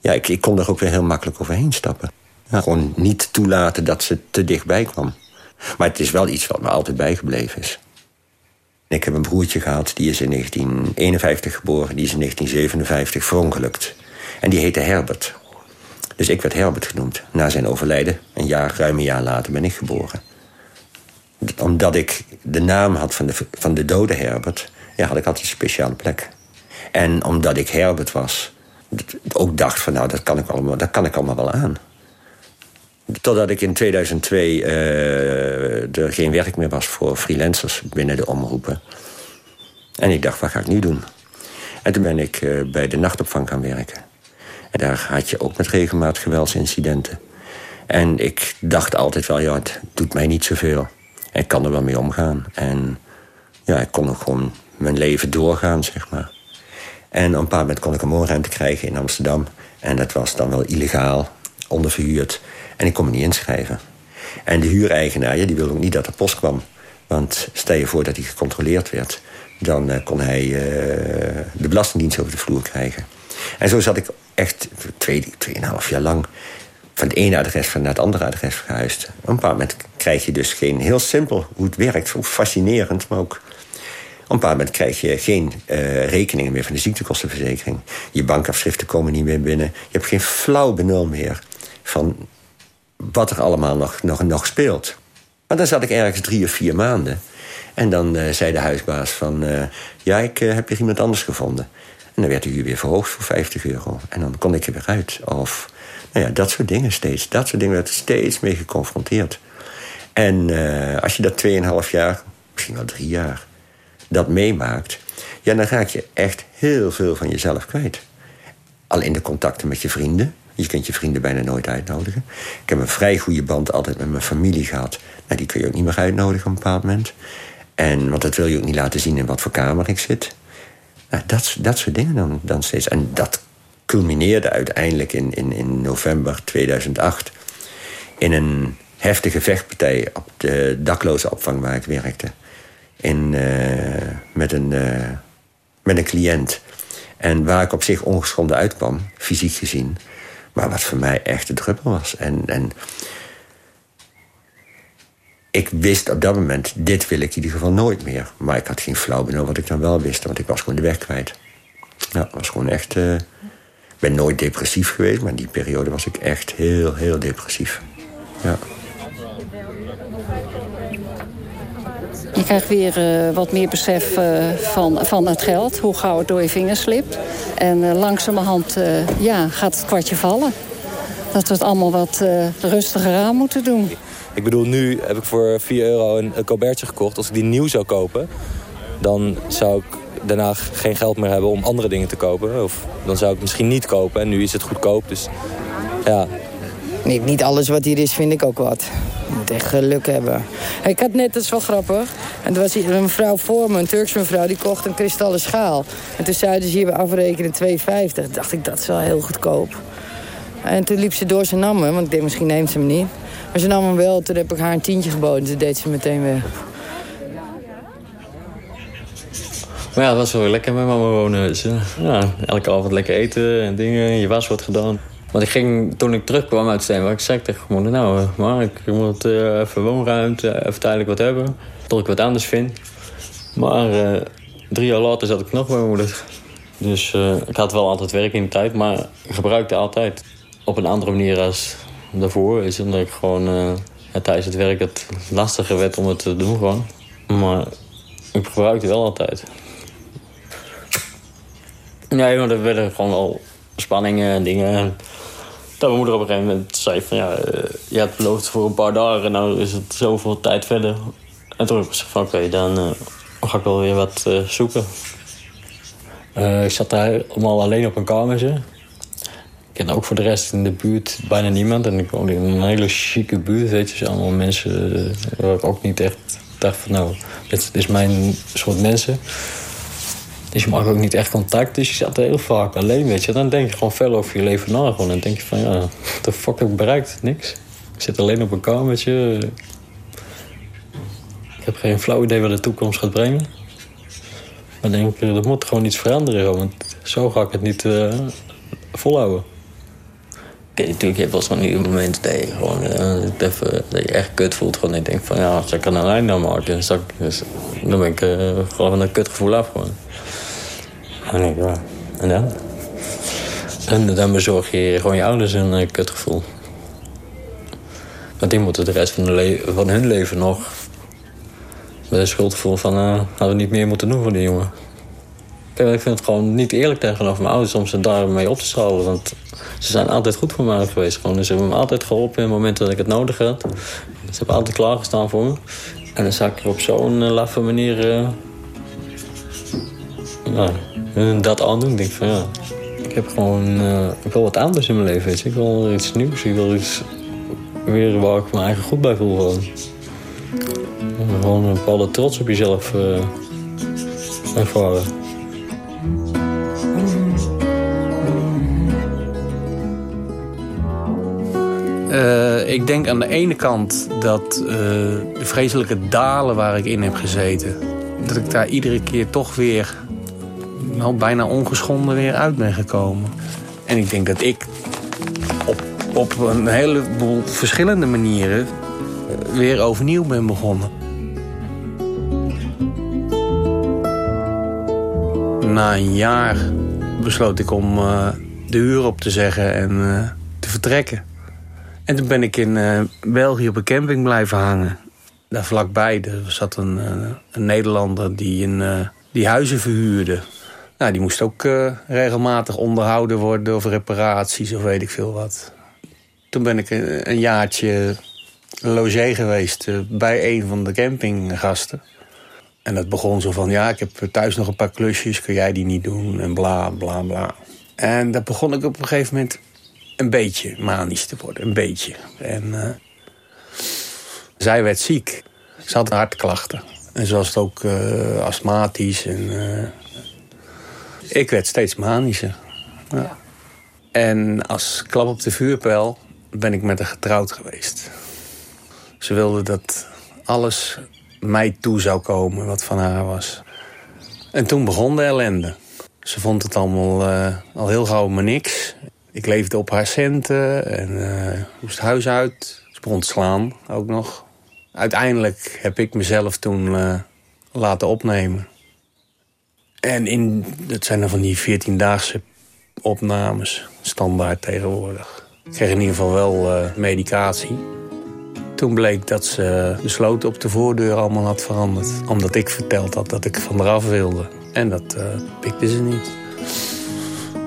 ja, ik, ik kon er ook weer heel makkelijk overheen stappen. Gewoon niet toelaten dat ze te dichtbij kwam. Maar het is wel iets wat me altijd bijgebleven is. Ik heb een broertje gehad, die is in 1951 geboren. Die is in 1957 verongelukt. En die heette Herbert. Dus ik werd Herbert genoemd. Na zijn overlijden, een jaar, ruim een jaar later, ben ik geboren. Omdat ik de naam had van de, van de dode Herbert... Ja, had ik altijd een speciale plek. En omdat ik Herbert was, ook dacht van... nou, dat kan ik allemaal, dat kan ik allemaal wel aan. Totdat ik in 2002 uh, er geen werk meer was voor freelancers binnen de omroepen. En ik dacht, wat ga ik nu doen? En toen ben ik uh, bij de nachtopvang gaan werken. En daar had je ook met regelmaat geweldsincidenten. En ik dacht altijd wel, ja, het doet mij niet zoveel. En ik kan er wel mee omgaan. En ja, ik kon ook gewoon mijn leven doorgaan, zeg maar. En op een paar moment kon ik een woonruimte krijgen in Amsterdam. En dat was dan wel illegaal, onderverhuurd. En ik kon me niet inschrijven. En de huureigenaar, die wilde ook niet dat er post kwam. Want stel je voor dat hij gecontroleerd werd... dan uh, kon hij uh, de belastingdienst over de vloer krijgen. En zo zat ik echt twee, tweeënhalf jaar lang... van het ene adres naar het andere adres verhuisd. Op een bepaald moment krijg je dus geen... heel simpel hoe het werkt, fascinerend, maar ook... Op een paar moment krijg je geen uh, rekeningen meer van de ziektekostenverzekering. Je bankafschriften komen niet meer binnen. Je hebt geen flauw benul meer van wat er allemaal nog, nog, nog speelt. Maar dan zat ik ergens drie of vier maanden. En dan uh, zei de huisbaas van... Uh, ja, ik uh, heb hier iemand anders gevonden. En dan werd de huur weer verhoogd voor 50 euro. En dan kon ik er weer uit. Of, nou ja, dat soort dingen steeds. Dat soort dingen werd steeds mee geconfronteerd. En als je dat 2,5 jaar, misschien wel drie jaar... dat meemaakt... ja, dan raak je echt heel veel van jezelf kwijt. Al in de contacten met je vrienden... Je kunt je vrienden bijna nooit uitnodigen. Ik heb een vrij goede band altijd met mijn familie gehad. Nou, die kun je ook niet meer uitnodigen op een bepaald moment. En, want dat wil je ook niet laten zien in wat voor kamer ik zit. Nou, dat, dat soort dingen dan, dan steeds. En dat culmineerde uiteindelijk in, in, in november 2008... in een heftige vechtpartij op de dakloze opvang waar ik werkte. In, uh, met, een, uh, met een cliënt. En waar ik op zich ongeschonden uitkwam, fysiek gezien... Maar wat voor mij echt de druppel was. En, en ik wist op dat moment, dit wil ik in ieder geval nooit meer. Maar ik had geen flauw benul wat ik dan wel wist. Want ik was gewoon de weg kwijt. Ja, was gewoon echt... Uh, ik ben nooit depressief geweest, maar in die periode was ik echt heel, heel depressief. Ja. Je krijgt weer uh, wat meer besef uh, van, van het geld, hoe gauw het door je vingers slipt. En uh, langzamerhand ja, gaat het kwartje vallen. Dat we het allemaal wat rustiger aan moeten doen. Ik bedoel, nu heb ik voor 4 euro een, een colbertje gekocht. Als ik die nieuw zou kopen, dan zou ik daarna geen geld meer hebben om andere dingen te kopen. Of dan zou ik misschien niet kopen. En nu is het goedkoop, dus ja, Nee, niet alles wat hier is vind ik ook wat. Je moet echt geluk hebben. Ik had net, dat is wel grappig. En er was een mevrouw voor me, een Turkse mevrouw, die kocht een kristallen schaal. En toen zeiden ze hier afrekenen 2,50. Toen dacht ik, dat is wel heel goedkoop. En toen liep ze door, ze nam hem, want ik denk misschien neemt ze hem niet. Maar ze nam hem wel, toen heb ik haar een tientje geboden. Toen deed ze meteen weg. Maar ja, het was wel lekker met mama wonen. Dus, ja, elke avond lekker eten en dingen. Je was wordt gedaan. Want ik ging, toen ik terugkwam uit Steenwijk, zei ik tegen mijn moeder... nou, uh, maar ik moet uh, even woonruimte, even tijdelijk wat hebben. Tot ik wat anders vind. Maar drie jaar later zat ik nog bij mijn moeder. Dus ik had wel altijd werk in de tijd, maar ik gebruikte altijd op een andere manier als daarvoor. Is omdat ik gewoon tijdens het werk het lastiger werd om het te doen gewoon. Maar ik gebruikte wel altijd. Nee, maar er werden gewoon wel spanningen en dingen. Dat mijn moeder op een gegeven moment zei van... ja, uh, je hebt beloofd voor een paar dagen... en nou is het zoveel tijd verder. En toen heb ik van oké, okay, dan ga ik wel weer wat uh, zoeken. ik zat daar allemaal alleen op een kamertje. Ik ken ook voor de rest in de buurt bijna niemand. En ik woonde in een hele chique buurt, weet je. allemaal mensen waar ik ook niet echt dacht van... nou, dit is mijn soort mensen... Dus je mag ook niet echt contact. Dus je zat heel vaak alleen, weet je. Dan denk je gewoon veel over je leven na. Gewoon. En dan denk je van, ja, de fuck heb ik bereikt? Niks. Ik zit alleen op een kamertje. Ik heb geen flauw idee wat de toekomst gaat brengen. Maar denk ik, er moet gewoon iets veranderen. Want zo ga ik het niet uh, volhouden. Kijk, natuurlijk, je hebt wel zo'n moment dat je gewoon even, dat je echt kut voelt. Gewoon, ik denk van ja, als ik er een einde aan maken, dan, dus, dan ben ik uh, gewoon een kutgevoel af. Gewoon. En ik, ja, en dan? En dan bezorg je gewoon je ouders een uh, kutgevoel. Want die moeten de rest van, de van hun leven nog... met een schuldgevoel van... Hadden we niet meer moeten doen voor die jongen. Kijk, ik vind het gewoon niet eerlijk tegenover mijn ouders... om ze daarmee op te schalen. Want ze zijn altijd goed voor mij geweest. Gewoon. Ze hebben me altijd geholpen in momenten dat ik het nodig had. Ze hebben altijd klaargestaan voor me. En dan zag ik op zo'n uh, laffe manier... dat aandoen. Ik denk van ja, ik heb gewoon uh, ik wil wat anders in mijn leven. Weet je. Ik wil iets nieuws. Ik wil iets weer waar ik me eigen goed bij voel. Gewoon, gewoon een bepaalde trots op jezelf uh, ervaren. Uh, ik denk aan de ene kant dat de vreselijke dalen waar ik in heb gezeten... dat ik daar iedere keer toch weer wel bijna ongeschonden weer uit ben gekomen. En ik denk dat ik op, op een heleboel verschillende manieren weer overnieuw ben begonnen. Na een jaar besloot ik om uh, de huur op te zeggen en uh, te vertrekken. En toen ben ik in België op een camping blijven hangen. Daar vlakbij zat een, een Nederlander die, een, die huizen verhuurde. Nou, die moest ook uh, regelmatig onderhouden worden of reparaties of weet ik veel wat. Toen ben ik een, jaartje logé geweest uh, bij een van de campinggasten. En dat begon zo van, ja, ik heb thuis nog een paar klusjes, kun jij die niet doen? En bla, bla, bla. En daar begon ik op een gegeven moment een beetje manisch te worden, een beetje. En uh, zij werd ziek. Ze had hartklachten. En ze was ook astmatisch en ik werd steeds manischer. Ja. En als klap op de vuurpijl ben ik met haar getrouwd geweest. Ze wilde dat alles mij toe zou komen wat van haar was. En toen begon de ellende. Ze vond het allemaal uh, al heel gauw maar niks. Ik leefde op haar centen en uh, moest huis uit. Ze begon te slaan ook nog. Uiteindelijk heb ik mezelf toen uh, laten opnemen. En in, dat zijn dan van die 14-daagse opnames, standaard tegenwoordig. Ik kreeg in ieder geval wel uh, medicatie. Toen bleek dat ze de sloot op de voordeur allemaal had veranderd. Omdat ik verteld had dat ik van eraf wilde. En dat uh, pikte ze niet.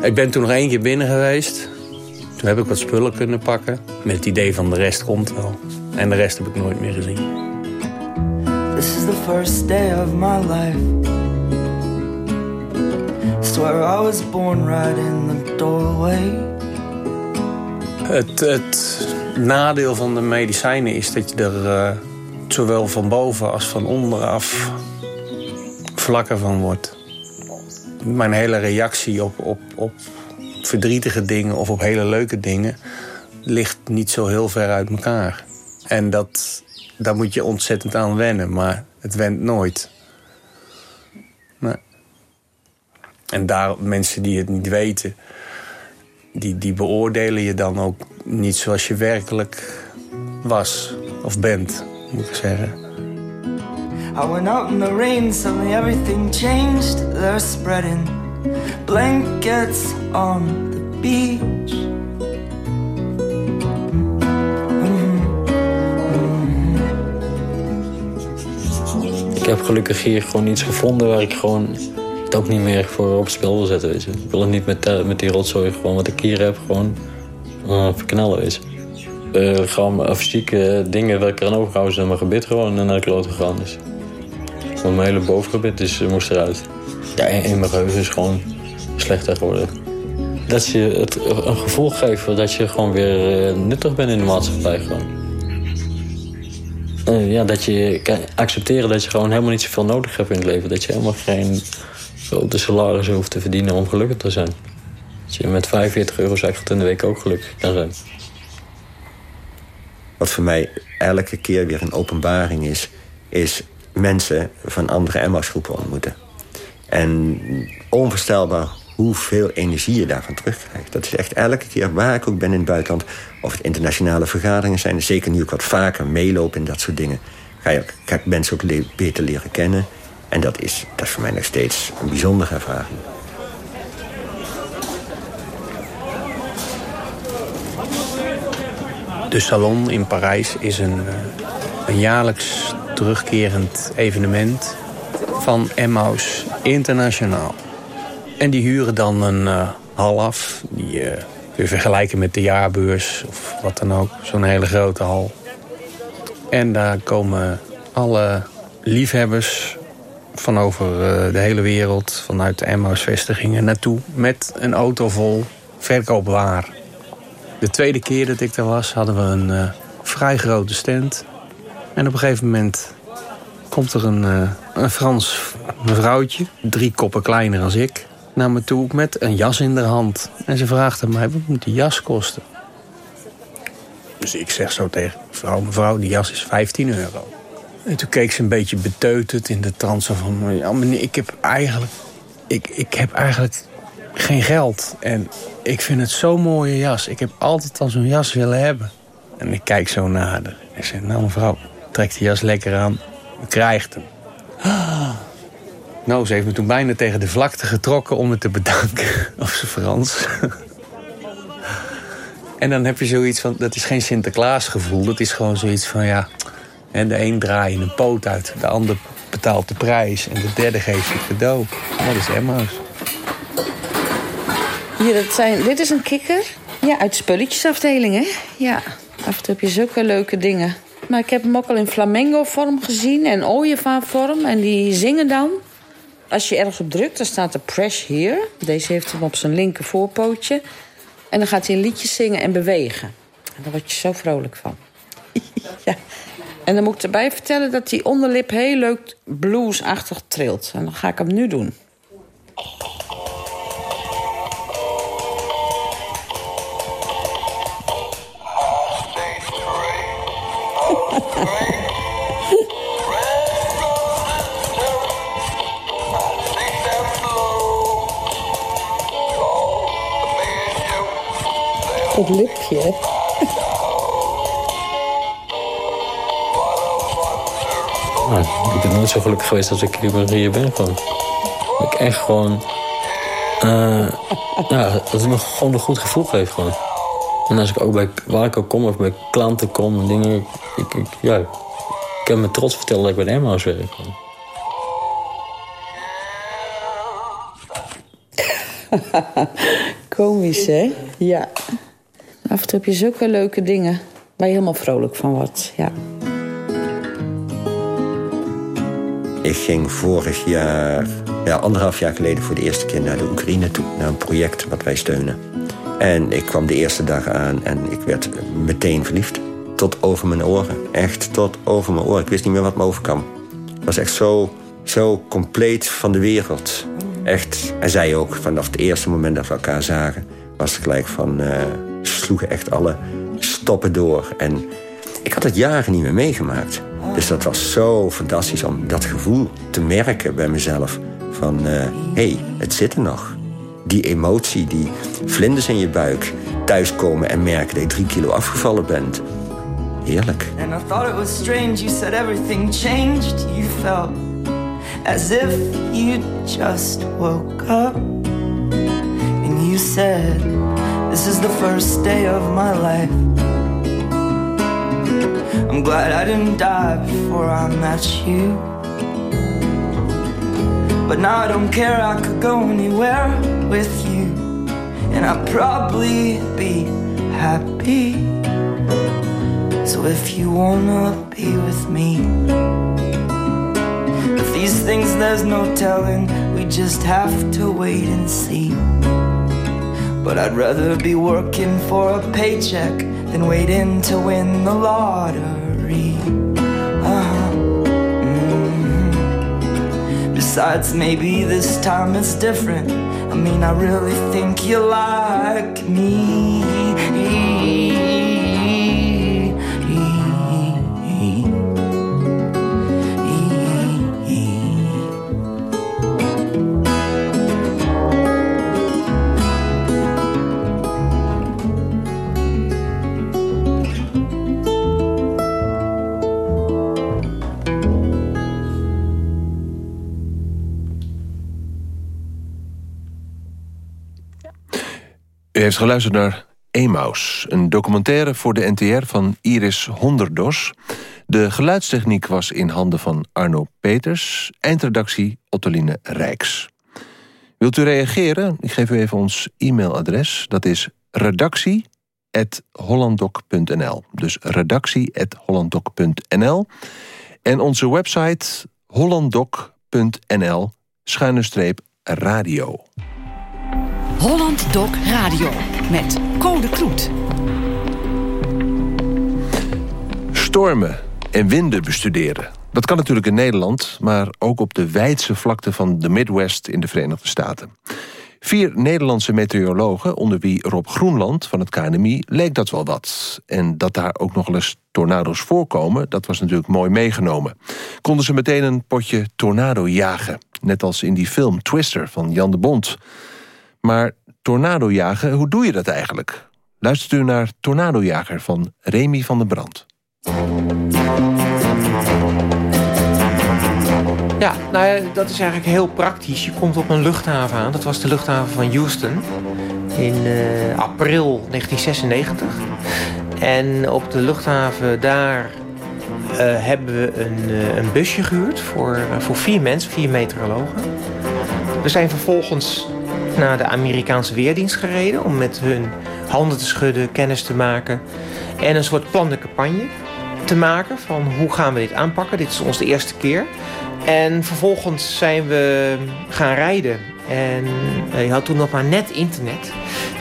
Ik ben toen nog één keer binnen geweest. Toen heb ik wat spullen kunnen pakken. Met het idee van de rest komt wel. En de rest heb ik nooit meer gezien. This is the first day of my life. I was born right in the doorway. Het, het nadeel van de medicijnen is dat je er uh, zowel van boven als van onderaf vlakker van wordt. Mijn hele reactie op, op, op verdrietige dingen of op hele leuke dingen ligt niet zo heel ver uit elkaar. En dat, daar moet je ontzettend aan wennen, maar het went nooit. En daar mensen die het niet weten. die, die beoordelen je dan ook niet zoals je werkelijk was. Of bent, moet ik zeggen. I went out in the rain, suddenly everything changed. They're spreading blankets on the beach. Ik heb gelukkig hier gewoon iets gevonden waar ik gewoon het ook niet meer voor op het spel wil zetten. Ik wil het niet met, eh, met die rotzooi, gewoon wat ik hier heb, gewoon uh, verknallen. Weet je. Eh, gewoon uh, fysieke dingen waar ik eraan overgehouden en mijn gebit gewoon naar de kloot gegaan is. Mijn hele bovengebit is, moest eruit. Ja, en, mijn geheugen is gewoon slechter geworden. Dat je het een gevoel geeft dat je gewoon weer nuttig bent in de maatschappij. Gewoon. Uh, ja, dat je kan accepteren dat je gewoon helemaal niet zoveel nodig hebt in het leven. Dat je helemaal geen grote salarissen hoeft te verdienen om gelukkig te zijn. Dat je met 45 euro eigenlijk in de week ook gelukkig kan zijn. Wat voor mij elke keer weer een openbaring is... is mensen van andere Emmausgroepen ontmoeten. En onvoorstelbaar hoeveel energie je daarvan terugkrijgt. Dat is echt elke keer waar ik ook ben in het buitenland... of het internationale vergaderingen zijn... zeker nu ik wat vaker meeloop in dat soort dingen... ga, je, ik mensen ook beter leren kennen. En dat is, dat is voor mij nog steeds een bijzondere ervaring. De Salon in Parijs is een, eh, een jaarlijks terugkerend evenement van Emmaus Internationaal. En die huren dan een uh, hal af. Die uh, kun je vergelijken met de jaarbeurs of wat dan ook. Zo'n hele grote hal. En daar komen alle liefhebbers van over uh, de hele wereld... vanuit de Emmaus-vestigingen naartoe... met een auto vol verkoopwaar. De tweede keer dat ik daar was, hadden we een vrij grote stand. En op een gegeven moment komt er een, een Frans mevrouwtje... drie koppen kleiner dan ik naar me toe met een jas in de hand. En ze vraagt mij, wat moet die jas kosten? Dus ik zeg zo tegen mevrouw, mevrouw, die jas is 15 euro. En toen keek ze een beetje beteuterd in de trance van... ja, ik heb eigenlijk, ik, ik heb eigenlijk geen geld. En ik vind het zo'n mooie jas. Ik heb altijd al zo'n jas willen hebben. En ik kijk zo naar haar. Ik zeg, nou mevrouw, trek die jas lekker aan. U krijgt hem. Nou, ze heeft me toen bijna tegen de vlakte getrokken om me te bedanken. Of ze Frans. en dan heb je zoiets van, dat is geen Sinterklaasgevoel. Dat is gewoon zoiets van, ja... En de een draait een poot uit, de ander betaalt de prijs... en de derde geeft het cadeau. Dat is Emma's. Hier, dat zijn, dit is een kikker. Ja, uit de spulletjesafdeling, hè? Ja, af en toe heb je zulke leuke dingen. Maar ik heb hem ook al in flamengo-vorm gezien en ooievaar-vorm. En die zingen dan. Als je ergens op drukt, dan staat de press hier. Deze heeft hem op zijn linker voorpootje. En dan gaat hij een liedje zingen en bewegen. En daar word je zo vrolijk van. ja. En dan moet ik erbij vertellen dat die onderlip heel leuk bluesachtig trilt. En dan ga ik hem nu doen. Dat lipje. Nou, ik ben nooit zo gelukkig geweest als ik hier ben. Gewoon. Dat ik echt gewoon... Uh, ja, dat het me gewoon een goed gevoel geeft. Gewoon. En als ik ook bij, waar ik ook kom, of bij klanten kom, dingen... Ik, ik, ja, ik kan me trots vertellen dat ik bij de Emmaus werk. Komisch, hè? Ja. Af en toe heb je zulke leuke dingen waar je helemaal vrolijk van wordt. Ja. Ik ging vorig jaar, ja, anderhalf jaar geleden voor de eerste keer naar de Oekraïne toe. Naar een project wat wij steunen. En ik kwam de eerste dag aan en ik werd meteen verliefd. Tot over mijn oren. Echt tot over mijn oren. Ik wist niet meer wat me overkwam. Het was echt zo, zo compleet van de wereld. Echt. En zij ook, vanaf het eerste moment dat we elkaar zagen... was het gelijk van... Uh, sloegen echt alle stoppen door. En ik had het jaren niet meer meegemaakt. Dus dat was zo fantastisch om dat gevoel te merken bij mezelf. Van, hé, uh, hey, het zit er nog. die emotie, die vlinders in je buik... thuiskomen en merken dat je drie kilo afgevallen bent. Heerlijk. And I thought it was strange, you said everything changed. You felt as if you just woke up. And you said, This is the first day of my life. I'm glad I didn't die before I met you. But now I don't care, I could go anywhere with you. And I'd probably be happy. So if you wanna be with me, if these things there's no telling, we just have to wait and see. But I'd rather be working for a paycheck than waiting to win the lottery. Uh-huh. Mhm. Besides, maybe this time it's different. I mean, I really think you like me. Heeft geluisterd naar Emaus, een documentaire voor de NTR van Iris Honderdos. De geluidstechniek was in handen van Arno Peters, eindredactie Ottoline Rijks. Wilt u reageren? Ik geef u even ons e-mailadres. Dat is redactie.hollanddoc.nl. Dus redactie.hollanddoc.nl. En onze website hollanddoc.nl schuine streep radio. Holland Doc Radio met Code Kloet. Stormen en winden bestuderen. Dat kan natuurlijk in Nederland, maar ook op de wijdse vlakte van de Midwest in de Verenigde Staten. Vier Nederlandse meteorologen, onder wie Rob Groenland van het KNMI, leek dat wel wat. En dat daar ook nog eens tornado's voorkomen, dat was natuurlijk mooi meegenomen. Konden ze meteen een potje tornado jagen, net als in die film Twister van Jan de Bond. Maar tornadojagen, hoe doe je dat eigenlijk? Luistert u naar Tornadojager van Remy van der Brand. Ja, nou ja, dat is eigenlijk heel praktisch. Je komt op een luchthaven aan. Dat was de luchthaven van Houston in uh, april 1996. En op de luchthaven daar uh, hebben we een, uh, een busje gehuurd voor, voor vier mensen, vier meteorologen. We zijn vervolgens naar de Amerikaanse Weerdienst gereden... om met hun handen te schudden, kennis te maken... en een soort plan de campagne te maken van hoe gaan we dit aanpakken. Dit is onze eerste keer. En vervolgens zijn we gaan rijden. En je had toen nog maar net internet.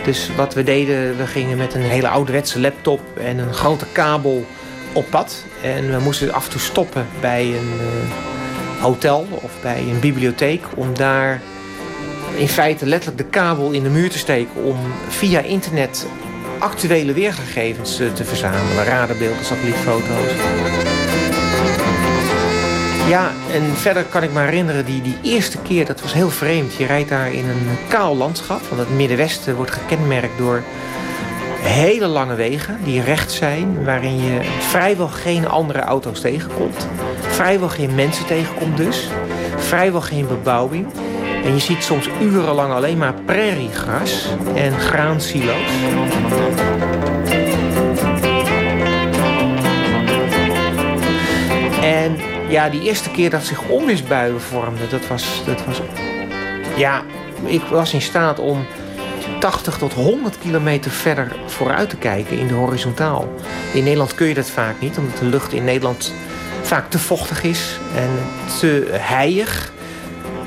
Dus wat we deden, we gingen met een hele ouderwetse laptop... en een grote kabel op pad. En we moesten af en toe stoppen bij een uh, hotel of bij een bibliotheek... om daar in feite letterlijk de kabel in de muur te steken... om via internet actuele weergegevens te verzamelen. Radarbeelden, satellietfoto's. Ja, en verder kan ik me herinneren, die, die eerste keer, dat was heel vreemd. Je rijdt daar in een kaal landschap, want het Middenwesten wordt gekenmerkt door hele lange wegen die recht zijn, waarin je vrijwel geen andere auto's tegenkomt. Vrijwel geen mensen tegenkomt dus. Vrijwel geen bebouwing. En je ziet soms urenlang alleen maar prairiegras en graansilo's. En ja, die eerste keer dat zich onweersbuien vormden, dat was, dat was... Ja, ik was in staat om 80 tot 100 kilometer verder vooruit te kijken in de horizontaal. In Nederland kun je dat vaak niet, omdat de lucht in Nederland vaak te vochtig is en te heilig.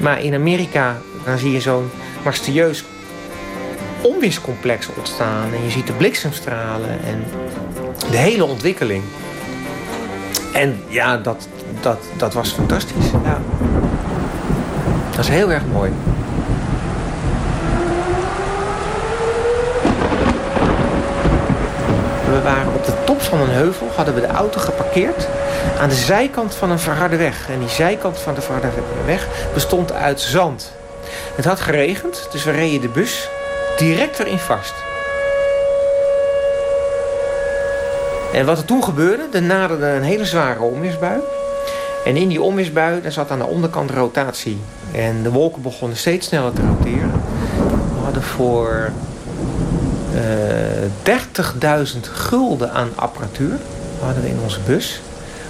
Maar in Amerika dan zie je zo'n mysterieus onweerscomplex ontstaan. En je ziet de bliksemstralen en de hele ontwikkeling. En ja, dat, dat, dat was fantastisch. Ja. Dat is heel erg mooi. We waren op van een heuvel, hadden we de auto geparkeerd aan de zijkant van een verharde weg. En die zijkant van de verharde weg bestond uit zand. Het had geregend, dus we reden de bus direct erin vast. En wat er toen gebeurde, er naderde een hele zware onweersbui. En in die onweersbui daar zat aan de onderkant rotatie. En de wolken begonnen steeds sneller te roteren. We hadden voor 30.000 gulden aan apparatuur hadden we in onze bus.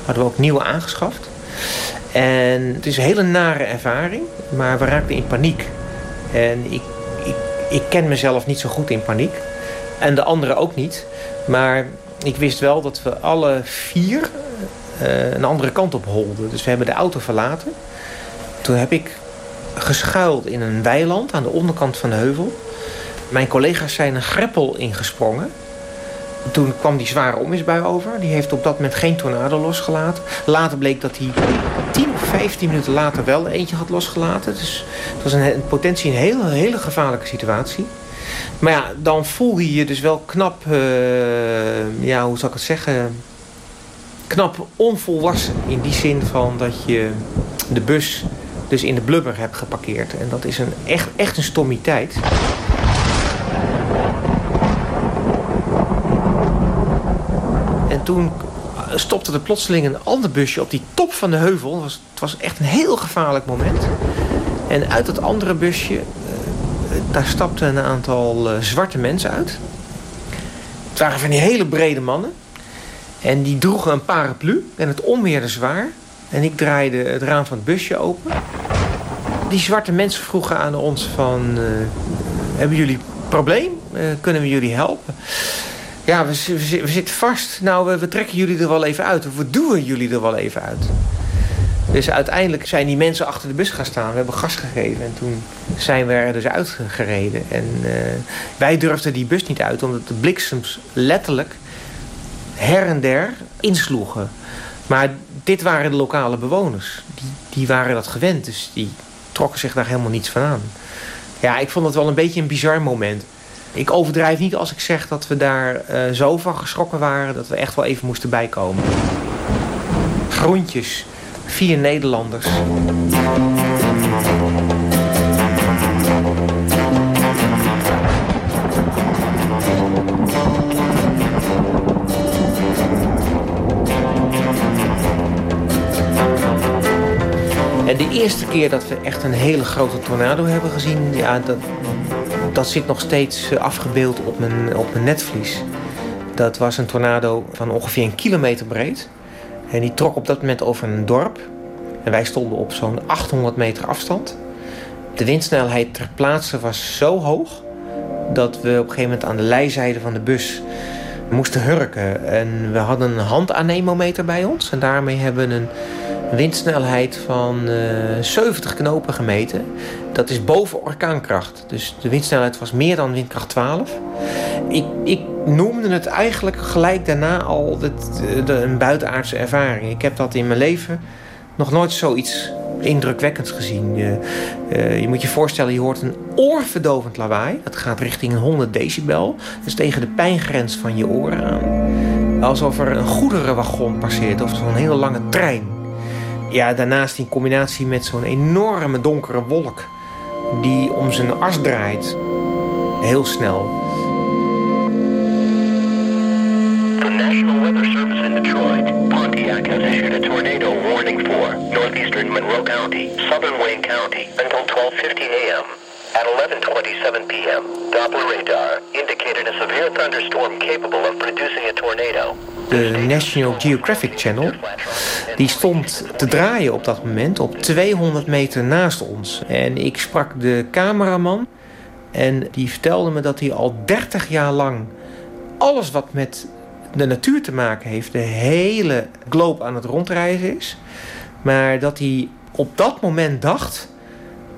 Hadden we ook nieuwe aangeschaft. En het is een hele nare ervaring, maar we raakten in paniek. En ik, ik, ik ken mezelf niet zo goed in paniek. En de anderen ook niet. Maar ik wist wel dat we alle vier eh, een andere kant op holden. Dus we hebben de auto verlaten. Toen heb ik geschuild in een weiland aan de onderkant van de heuvel. Mijn collega's zijn een greppel ingesprongen. Toen kwam die zware onweersbui over. Die heeft op dat moment geen tornado losgelaten. Later bleek dat hij 10 of 15 minuten later wel eentje had losgelaten. Dus het was een, potentie een hele, hele gevaarlijke situatie. Maar ja, dan voel je je dus wel knap... eh, ja, hoe zal ik het zeggen... Knap onvolwassen. In die zin van dat je de bus dus in de blubber hebt geparkeerd. En dat is een, echt, echt een stommiteit. En toen stopte er plotseling een ander busje op die top van de heuvel. Het was, het was echt een heel gevaarlijk moment. En uit dat andere busje, eh, daar stapten een aantal eh, zwarte mensen uit. Het waren van die hele brede mannen. En die droegen een paraplu en het onweerde zwaar. En ik draaide het raam van het busje open. Die zwarte mensen vroegen aan ons van... eh, hebben jullie een probleem? Kunnen we jullie helpen? Ja, we, we zi- we zitten vast. Nou, we, trekken jullie er wel even uit. Of we duwen jullie er wel even uit. Dus uiteindelijk zijn die mensen achter de bus gaan staan. We hebben gas gegeven. En toen zijn we er dus uitgereden. En eh, wij durfden die bus niet uit. Omdat de bliksems letterlijk her en der insloegen. Maar dit waren de lokale bewoners. Die, die waren dat gewend. Dus die trokken zich daar helemaal niets van aan. Ja, ik vond het wel een beetje een bizar moment. Ik overdrijf niet als ik zeg dat we daar eh, zo van geschrokken waren... dat we echt wel even moesten bijkomen. Groentjes, vier Nederlanders. En de eerste keer dat we echt een hele grote tornado hebben gezien... Ja, dat, dat zit nog steeds eh, afgebeeld op mijn, op mijn netvlies. Dat was een tornado van ongeveer een kilometer breed. En die trok op dat moment over een dorp. En wij stonden op zo'n 800 meter afstand. De windsnelheid ter plaatse was zo hoog... dat we op een gegeven moment aan de lijzijde van de bus moesten hurken. En we hadden een handanemometer bij ons. En daarmee hebben we een windsnelheid van eh 70 knopen gemeten. Dat is boven orkaankracht. Dus de windsnelheid was meer dan windkracht 12. Ik, ik noemde het eigenlijk gelijk daarna al de, de- een buitenaardse ervaring. Ik heb dat in mijn leven nog nooit zoiets indrukwekkends gezien. Je, eh, moet je voorstellen, je hoort een oorverdovend lawaai. Dat gaat richting een 100 decibel. Dus tegen de pijngrens van je oren aan. Alsof er een goederenwagon passeert of zo'n hele lange trein. Ja, daarnaast in combinatie met zo'n enorme donkere wolk die om zijn as draait. Heel snel. The National Weather Service in Detroit, Pontiac has issued a tornado warning for northeastern Monroe County, southern Wayne County until 12:50 a.m. At 11:27 p.m., Doppler radar indicated a severe thunderstorm capable of producing a tornado. De National Geographic Channel. Die stond te draaien op dat moment op 200 meter naast ons. En ik sprak de cameraman. En die vertelde me dat hij al 30 jaar lang alles wat met de natuur te maken heeft, de hele globe aan het rondreizen is. Maar dat hij op dat moment dacht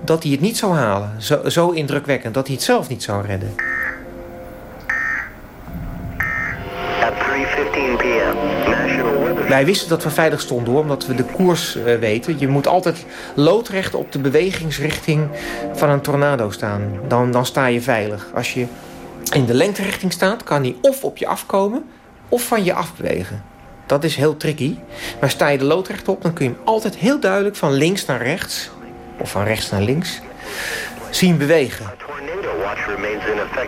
dat hij het niet zou halen. Zo, zo indrukwekkend, dat hij het zelf niet zou redden. Wij wisten dat we veilig stonden hoor, omdat we de koers eh, weten. Je moet altijd loodrecht op de bewegingsrichting van een tornado staan. Dan, dan sta je veilig. Als je in de lengterichting staat, kan hij of op je afkomen of van je afbewegen. Dat is heel tricky. Maar sta je er loodrecht op, dan kun je hem altijd heel duidelijk van links naar rechts... of van rechts naar links zien bewegen.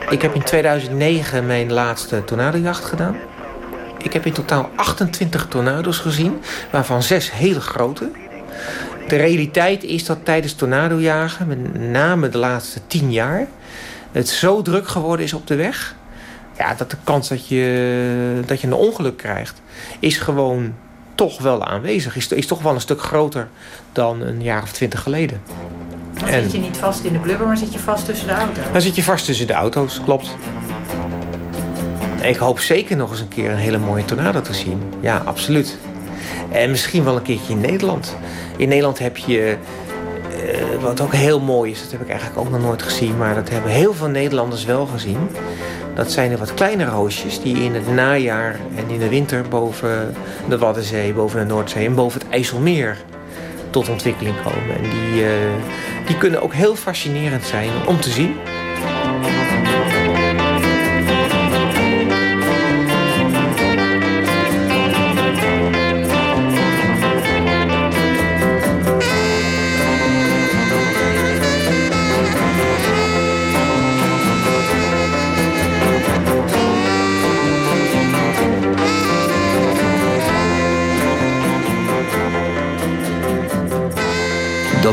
Ik heb in 2009 mijn laatste tornadojacht gedaan. Ik heb in totaal 28 tornado's gezien, waarvan zes hele grote. De realiteit is dat tijdens tornadojagen, met name de laatste 10 jaar... het zo druk geworden is op de weg... Ja, dat de kans dat je, dat je een ongeluk krijgt... is gewoon toch wel aanwezig. Is, is toch wel een stuk groter dan een jaar of twintig geleden. Dan zit je niet vast in de blubber, maar zit je vast tussen de auto's. Dan zit je vast tussen de auto's, klopt. Ik hoop zeker nog eens een keer een hele mooie tornado te zien. Ja, absoluut. En misschien wel een keertje in Nederland. In Nederland heb je, uh, wat ook heel mooi is... dat heb ik eigenlijk ook nog nooit gezien... maar dat hebben heel veel Nederlanders wel gezien... Dat zijn er wat kleine roosjes die in het najaar en in de winter boven de Waddenzee, boven de Noordzee en boven het IJsselmeer tot ontwikkeling komen. En die, uh, die kunnen ook heel fascinerend zijn om te zien.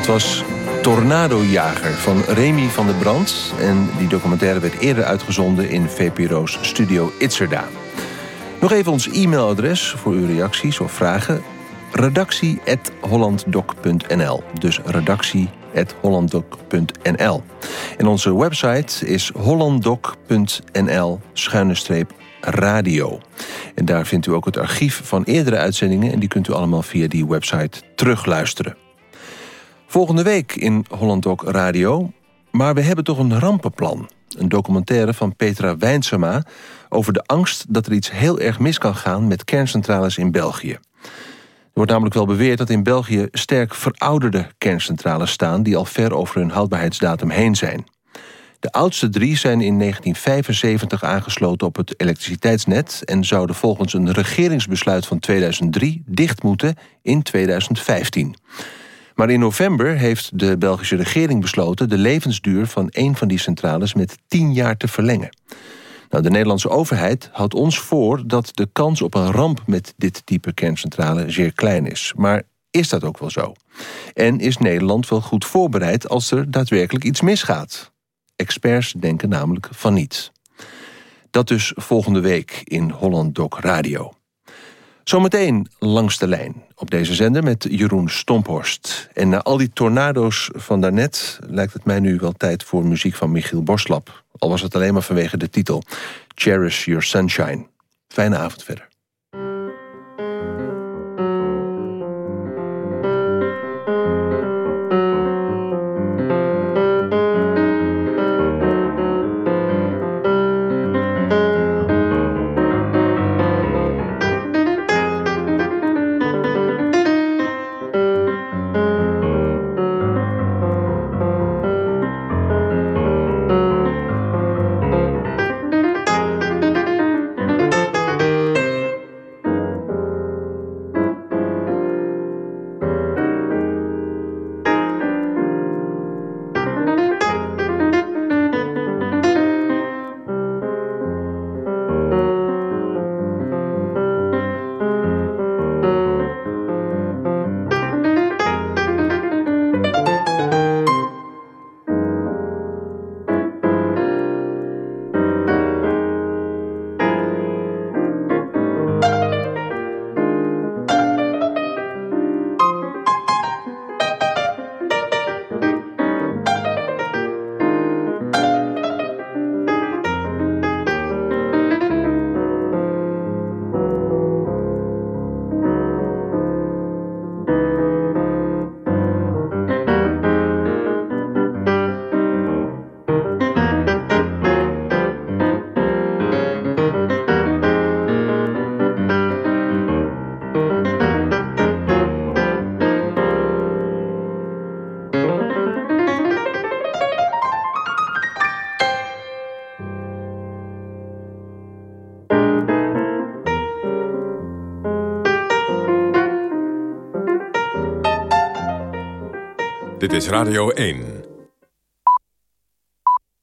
Dat was Tornadojager van Remy van der Brand. En die documentaire werd eerder uitgezonden in VPRO's studio Itzerda. Nog even ons e-mailadres voor uw reacties of vragen. redactie.hollanddoc.nl Dus redactie.hollanddoc.nl En onze website is hollanddoc.nl radio. En daar vindt u ook het archief van eerdere uitzendingen... en die kunt u allemaal via die website terugluisteren. Volgende week in Holland Doc Radio. Maar we hebben toch een rampenplan. Een documentaire van Petra Wijnsema... over de angst dat er iets heel erg mis kan gaan... met kerncentrales in België. Er wordt namelijk wel beweerd dat in België... sterk verouderde kerncentrales staan... die al ver over hun houdbaarheidsdatum heen zijn. De oudste drie zijn in 1975 aangesloten op het elektriciteitsnet... en zouden volgens een regeringsbesluit van 2003 dicht moeten in 2015. Maar in november heeft de Belgische regering besloten... de levensduur van een van die centrales met 10 jaar te verlengen. Nou, de Nederlandse overheid houdt ons voor dat de kans op een ramp... met dit type kerncentrale zeer klein is. Maar is dat ook wel zo? En is Nederland wel goed voorbereid als er daadwerkelijk iets misgaat? Experts denken namelijk van niet. Dat dus volgende week in Holland Doc Radio. Zometeen langs de lijn op deze zender met Jeroen Stomphorst. En na al die tornado's van daarnet lijkt het mij nu wel tijd voor muziek van Michiel Borslap. Al was het alleen maar vanwege de titel Cherish Your Sunshine. Fijne avond verder. Is Radio 1.